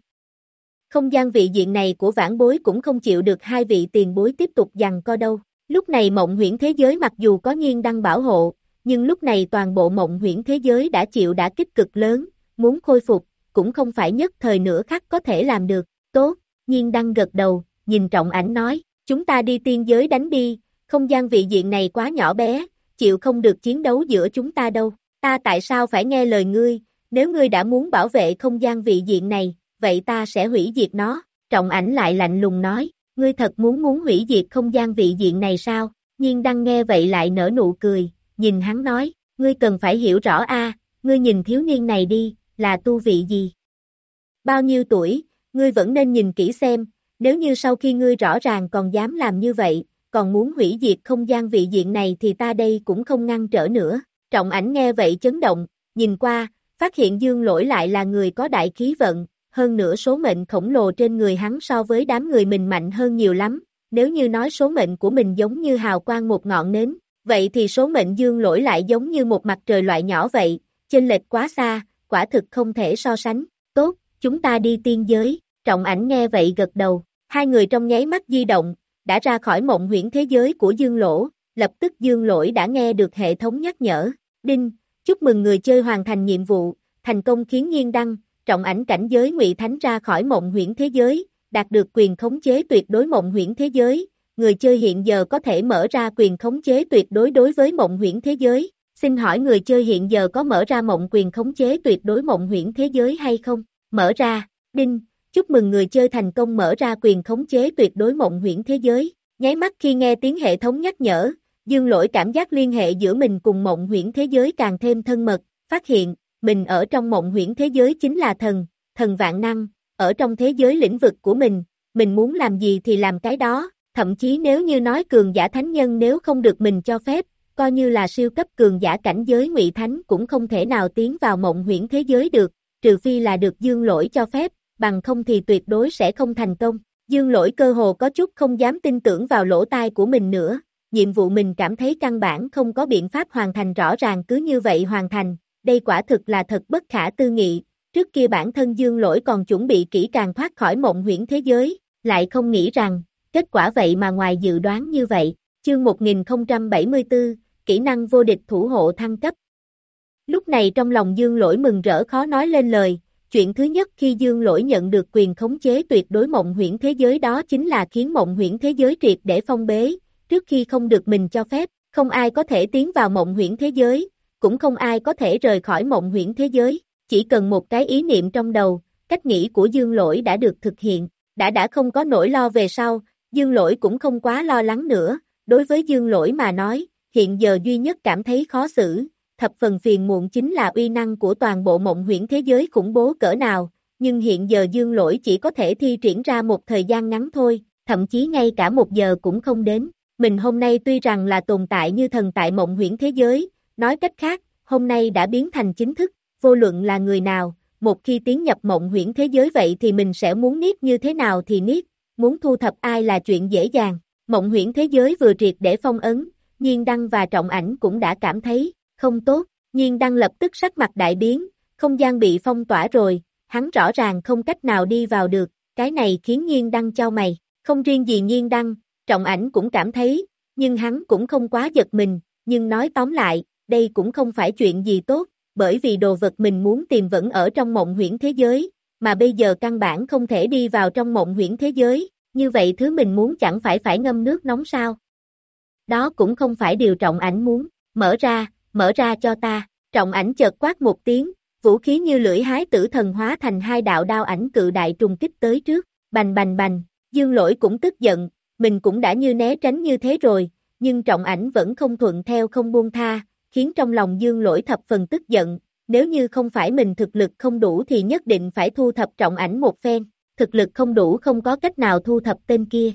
Không gian vị diện này của vãn bối cũng không chịu được hai vị tiền bối tiếp tục dằn co đâu. Lúc này mộng huyễn thế giới mặc dù có nhiên đăng bảo hộ, nhưng lúc này toàn bộ mộng huyễn thế giới đã chịu đã kích cực lớn, muốn khôi phục, cũng không phải nhất thời nửa khắc có thể làm được. Tốt, nhiên đăng gật đầu, nhìn trọng ảnh nói, chúng ta đi tiên giới đánh đi, không gian vị diện này quá nhỏ bé, chịu không được chiến đấu giữa chúng ta đâu. Ta tại sao phải nghe lời ngươi, nếu ngươi đã muốn bảo vệ không gian vị diện này, vậy ta sẽ hủy diệt nó. Trọng ảnh lại lạnh lùng nói, ngươi thật muốn muốn hủy diệt không gian vị diện này sao? Nhiên đăng nghe vậy lại nở nụ cười, nhìn hắn nói, ngươi cần phải hiểu rõ a, ngươi nhìn thiếu niên này đi, là tu vị gì? Bao nhiêu tuổi, ngươi vẫn nên nhìn kỹ xem, nếu như sau khi ngươi rõ ràng còn dám làm như vậy, còn muốn hủy diệt không gian vị diện này thì ta đây cũng không ngăn trở nữa. Trọng ảnh nghe vậy chấn động, nhìn qua, phát hiện dương lỗi lại là người có đại khí vận, hơn nữa số mệnh khổng lồ trên người hắn so với đám người mình mạnh hơn nhiều lắm, nếu như nói số mệnh của mình giống như hào quang một ngọn nến, vậy thì số mệnh dương lỗi lại giống như một mặt trời loại nhỏ vậy, chênh lệch quá xa, quả thực không thể so sánh, tốt, chúng ta đi tiên giới, trọng ảnh nghe vậy gật đầu, hai người trong nháy mắt di động, đã ra khỏi mộng huyễn thế giới của dương lỗ, lập tức dương lỗi đã nghe được hệ thống nhắc nhở, đinh, chúc mừng người chơi hoàn thành nhiệm vụ, thành công khiến nhiên đăng, trọng ảnh cảnh giới ngụy thánh ra khỏi mộng huyễn thế giới, đạt được quyền khống chế tuyệt đối mộng huyễn thế giới, người chơi hiện giờ có thể mở ra quyền khống chế tuyệt đối đối với mộng huyễn thế giới. Xin hỏi người chơi hiện giờ có mở ra mộng quyền khống chế tuyệt đối mộng huyễn thế giới hay không? Mở ra, đinh, chúc mừng người chơi thành công mở ra quyền khống chế tuyệt đối mộng huyễn thế giới. Nháy mắt khi nghe tiếng hệ thống nhắc nhở, dương lỗi cảm giác liên hệ giữa mình cùng mộng huyễn thế giới càng thêm thân mật, phát hiện, mình ở trong mộng huyễn thế giới chính là thần, thần vạn năng, ở trong thế giới lĩnh vực của mình, mình muốn làm gì thì làm cái đó, thậm chí nếu như nói cường giả thánh nhân nếu không được mình cho phép, coi như là siêu cấp cường giả cảnh giới ngụy thánh cũng không thể nào tiến vào mộng huyễn thế giới được, trừ phi là được dương lỗi cho phép, bằng không thì tuyệt đối sẽ không thành công. Dương lỗi cơ hồ có chút không dám tin tưởng vào lỗ tai của mình nữa, nhiệm vụ mình cảm thấy căn bản không có biện pháp hoàn thành rõ ràng cứ như vậy hoàn thành, đây quả thực là thật bất khả tư nghị, trước kia bản thân dương lỗi còn chuẩn bị kỹ càng thoát khỏi mộng huyễn thế giới, lại không nghĩ rằng, kết quả vậy mà ngoài dự đoán như vậy, chương 1074, kỹ năng vô địch thủ hộ thăng cấp. Lúc này trong lòng dương lỗi mừng rỡ khó nói lên lời, chuyện thứ nhất khi dương lỗi nhận được quyền khống chế tuyệt đối mộng huyễn thế giới đó chính là khiến mộng huyễn thế giới triệt để phong bế, trước khi không được mình cho phép, Không ai có thể tiến vào mộng huyễn thế giới, cũng không ai có thể rời khỏi mộng huyễn thế giới, chỉ cần một cái ý niệm trong đầu, cách nghĩ của dương lỗi đã được thực hiện, đã đã không có nỗi lo về sau, dương lỗi cũng không quá lo lắng nữa, đối với dương lỗi mà nói, hiện giờ duy nhất cảm thấy khó xử, thập phần phiền muộn chính là uy năng của toàn bộ mộng huyễn thế giới khủng bố cỡ nào, nhưng hiện giờ dương lỗi chỉ có thể thi triển ra một thời gian ngắn thôi, thậm chí ngay cả một giờ cũng không đến. Mình hôm nay tuy rằng là tồn tại như thần tại mộng huyễn thế giới, nói cách khác, hôm nay đã biến thành chính thức, vô luận là người nào, một khi tiến nhập mộng huyễn thế giới vậy thì mình sẽ muốn niết như thế nào thì niết, muốn thu thập ai là chuyện dễ dàng. Mộng huyễn thế giới vừa triệt để phong ấn, nhiên đăng và trọng ảnh cũng đã cảm thấy, không tốt, nhiên đăng lập tức sắc mặt đại biến, không gian bị phong tỏa rồi, hắn rõ ràng không cách nào đi vào được, cái này khiến nhiên đăng cho mày, không riêng gì nhiên đăng, trọng ảnh cũng cảm thấy, nhưng hắn cũng không quá giật mình, nhưng nói tóm lại, đây cũng không phải chuyện gì tốt, bởi vì đồ vật mình muốn tìm vẫn ở trong mộng huyễn thế giới, mà bây giờ căn bản không thể đi vào trong mộng huyễn thế giới, như vậy thứ mình muốn chẳng phải phải ngâm nước nóng sao. Đó cũng không phải điều trọng ảnh muốn, mở ra, mở ra cho ta, trọng ảnh chợt quát một tiếng, vũ khí như lưỡi hái tử thần hóa thành hai đạo đao ảnh cự đại trùng kích tới trước, bành bành bành, dương lỗi cũng tức giận, mình cũng đã như né tránh như thế rồi, nhưng trọng ảnh vẫn không thuận theo không buông tha, khiến trong lòng dương lỗi thập phần tức giận, nếu như không phải mình thực lực không đủ thì nhất định phải thu thập trọng ảnh một phen, thực lực không đủ không có cách nào thu thập tên kia.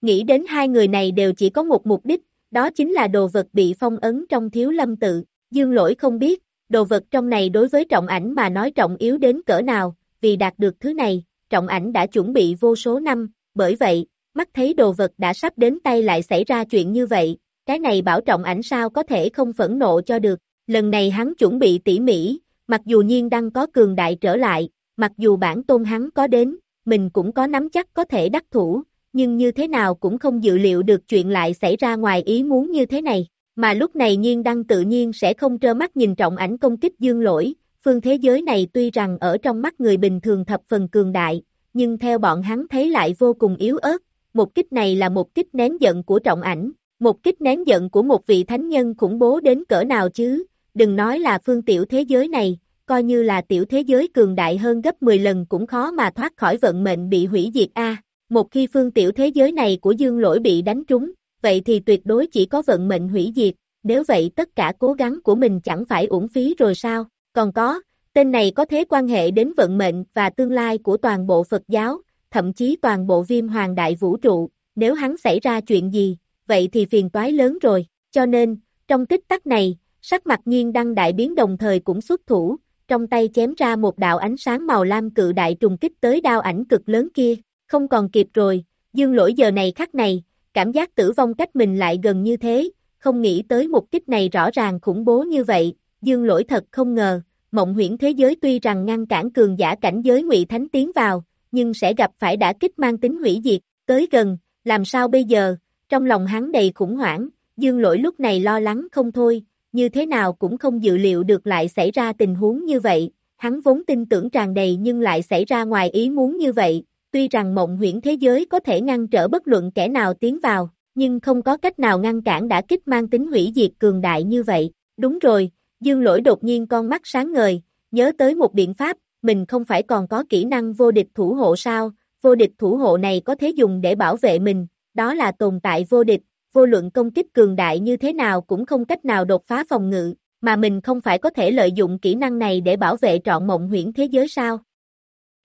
Nghĩ đến hai người này đều chỉ có một mục đích, đó chính là đồ vật bị phong ấn trong thiếu lâm tự, dương lỗi không biết, đồ vật trong này đối với trọng ảnh mà nói trọng yếu đến cỡ nào, vì đạt được thứ này, trọng ảnh đã chuẩn bị vô số năm, bởi vậy, mắt thấy đồ vật đã sắp đến tay lại xảy ra chuyện như vậy, cái này bảo trọng ảnh sao có thể không phẫn nộ cho được, lần này hắn chuẩn bị tỉ mỉ, mặc dù nhiên đăng có cường đại trở lại, mặc dù bản tôn hắn có đến, mình cũng có nắm chắc có thể đắc thủ, nhưng như thế nào cũng không dự liệu được chuyện lại xảy ra ngoài ý muốn như thế này, mà lúc này nhiên đăng tự nhiên sẽ không trơ mắt nhìn trọng ảnh công kích dương lỗi, phương thế giới này tuy rằng ở trong mắt người bình thường thập phần cường đại, nhưng theo bọn hắn thấy lại vô cùng yếu ớt, một kích này là một kích nén giận của trọng ảnh, một kích nén giận của một vị thánh nhân khủng bố đến cỡ nào chứ, đừng nói là phương tiểu thế giới này, coi như là tiểu thế giới cường đại hơn gấp 10 lần cũng khó mà thoát khỏi vận mệnh bị hủy diệt a. Một khi phương tiểu thế giới này của dương lỗi bị đánh trúng, vậy thì tuyệt đối chỉ có vận mệnh hủy diệt, nếu vậy tất cả cố gắng của mình chẳng phải uổng phí rồi sao, còn có, tên này có thế quan hệ đến vận mệnh và tương lai của toàn bộ Phật giáo, thậm chí toàn bộ viêm hoàng đại vũ trụ, nếu hắn xảy ra chuyện gì, vậy thì phiền toái lớn rồi, cho nên, trong tích tắc này, sắc mặt nhiên đăng đại biến đồng thời cũng xuất thủ, trong tay chém ra một đạo ánh sáng màu lam cự đại trùng kích tới đao ảnh cực lớn kia, không còn kịp rồi, dương lỗi giờ này khắc này, cảm giác tử vong cách mình lại gần như thế, không nghĩ tới một kích này rõ ràng khủng bố như vậy, dương lỗi thật không ngờ, mộng huyễn thế giới tuy rằng ngăn cản cường giả cảnh giới ngụy thánh tiến vào, nhưng sẽ gặp phải đã kích mang tính hủy diệt, tới gần, làm sao bây giờ, trong lòng hắn đầy khủng hoảng, dương lỗi lúc này lo lắng không thôi, như thế nào cũng không dự liệu được lại xảy ra tình huống như vậy, hắn vốn tin tưởng tràn đầy nhưng lại xảy ra ngoài ý muốn như vậy, tuy rằng mộng huyễn thế giới có thể ngăn trở bất luận kẻ nào tiến vào, nhưng không có cách nào ngăn cản đã kích mang tính hủy diệt cường đại như vậy, đúng rồi, dương lỗi đột nhiên con mắt sáng ngời, nhớ tới một biện pháp, mình không phải còn có kỹ năng vô địch thủ hộ sao, vô địch thủ hộ này có thể dùng để bảo vệ mình, đó là tồn tại vô địch, vô luận công kích cường đại như thế nào cũng không cách nào đột phá phòng ngự, mà mình không phải có thể lợi dụng kỹ năng này để bảo vệ trọn mộng huyễn thế giới sao?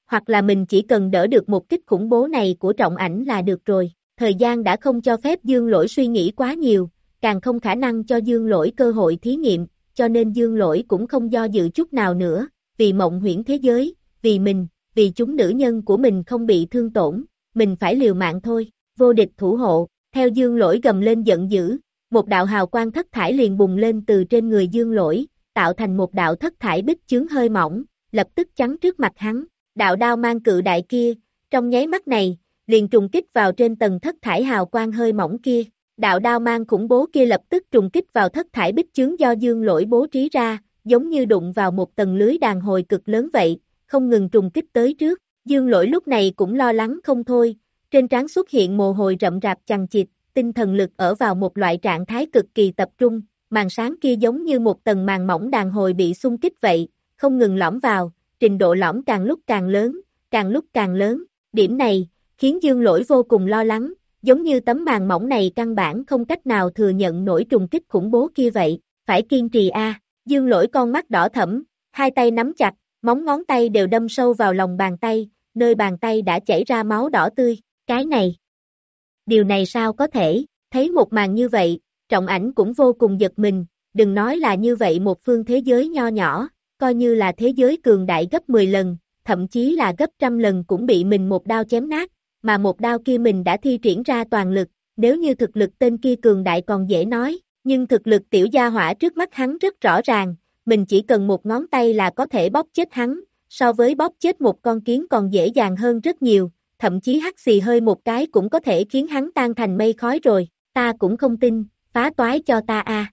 Hoặc là mình chỉ cần đỡ được một kích khủng bố này của trọng ảnh là được rồi, thời gian đã không cho phép dương lỗi suy nghĩ quá nhiều, càng không khả năng cho dương lỗi cơ hội thí nghiệm, cho nên dương lỗi cũng không do dự chút nào nữa, vì mộng huyễn thế giới, vì mình, vì chúng nữ nhân của mình không bị thương tổn, mình phải liều mạng thôi, vô địch thủ hộ, theo dương lỗi gầm lên giận dữ, một đạo hào quang thất thải liền bùng lên từ trên người dương lỗi, tạo thành một đạo thất thải bích chướng hơi mỏng, lập tức chắn trước mặt hắn, đạo đao mang cự đại kia, trong nháy mắt này, liền trùng kích vào trên tầng thất thải hào quang hơi mỏng kia, đạo đao mang khủng bố kia lập tức trùng kích vào thất thải bích chướng do dương lỗi bố trí ra, giống như đụng vào một tầng lưới đàn hồi cực lớn vậy, không ngừng trùng kích tới trước, dương lỗi lúc này cũng lo lắng không thôi, trên trán xuất hiện mồ hôi rậm rạp chằng chịt, tinh thần lực ở vào một loại trạng thái cực kỳ tập trung, màn sáng kia giống như một tầng màn mỏng đàn hồi bị xung kích vậy, không ngừng lõm vào, trình độ lõm càng lúc càng lớn, càng lúc càng lớn. Điểm này, khiến Dương Lỗi vô cùng lo lắng, giống như tấm màn mỏng này căn bản không cách nào thừa nhận nổi trùng kích khủng bố kia vậy, phải kiên trì a. Dương Lỗi con mắt đỏ thẫm, hai tay nắm chặt, móng ngón tay đều đâm sâu vào lòng bàn tay, nơi bàn tay đã chảy ra máu đỏ tươi, cái này. Điều này sao có thể, thấy một màn như vậy, trọng ảnh cũng vô cùng giật mình, đừng nói là như vậy một phương thế giới nho nhỏ, coi như là thế giới cường đại gấp 10 lần, thậm chí là gấp trăm lần cũng bị mình một đao chém nát, mà một đao kia mình đã thi triển ra toàn lực, nếu như thực lực tên kia cường đại còn dễ nói, nhưng thực lực tiểu gia hỏa trước mắt hắn rất rõ ràng, mình chỉ cần một ngón tay là có thể bóp chết hắn, so với bóp chết một con kiến còn dễ dàng hơn rất nhiều, thậm chí hắt xì hơi một cái cũng có thể khiến hắn tan thành mây khói rồi, ta cũng không tin, phá toái cho ta a.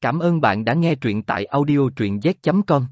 Cảm ơn bạn đã nghe truyện tại audiotruyenz.com.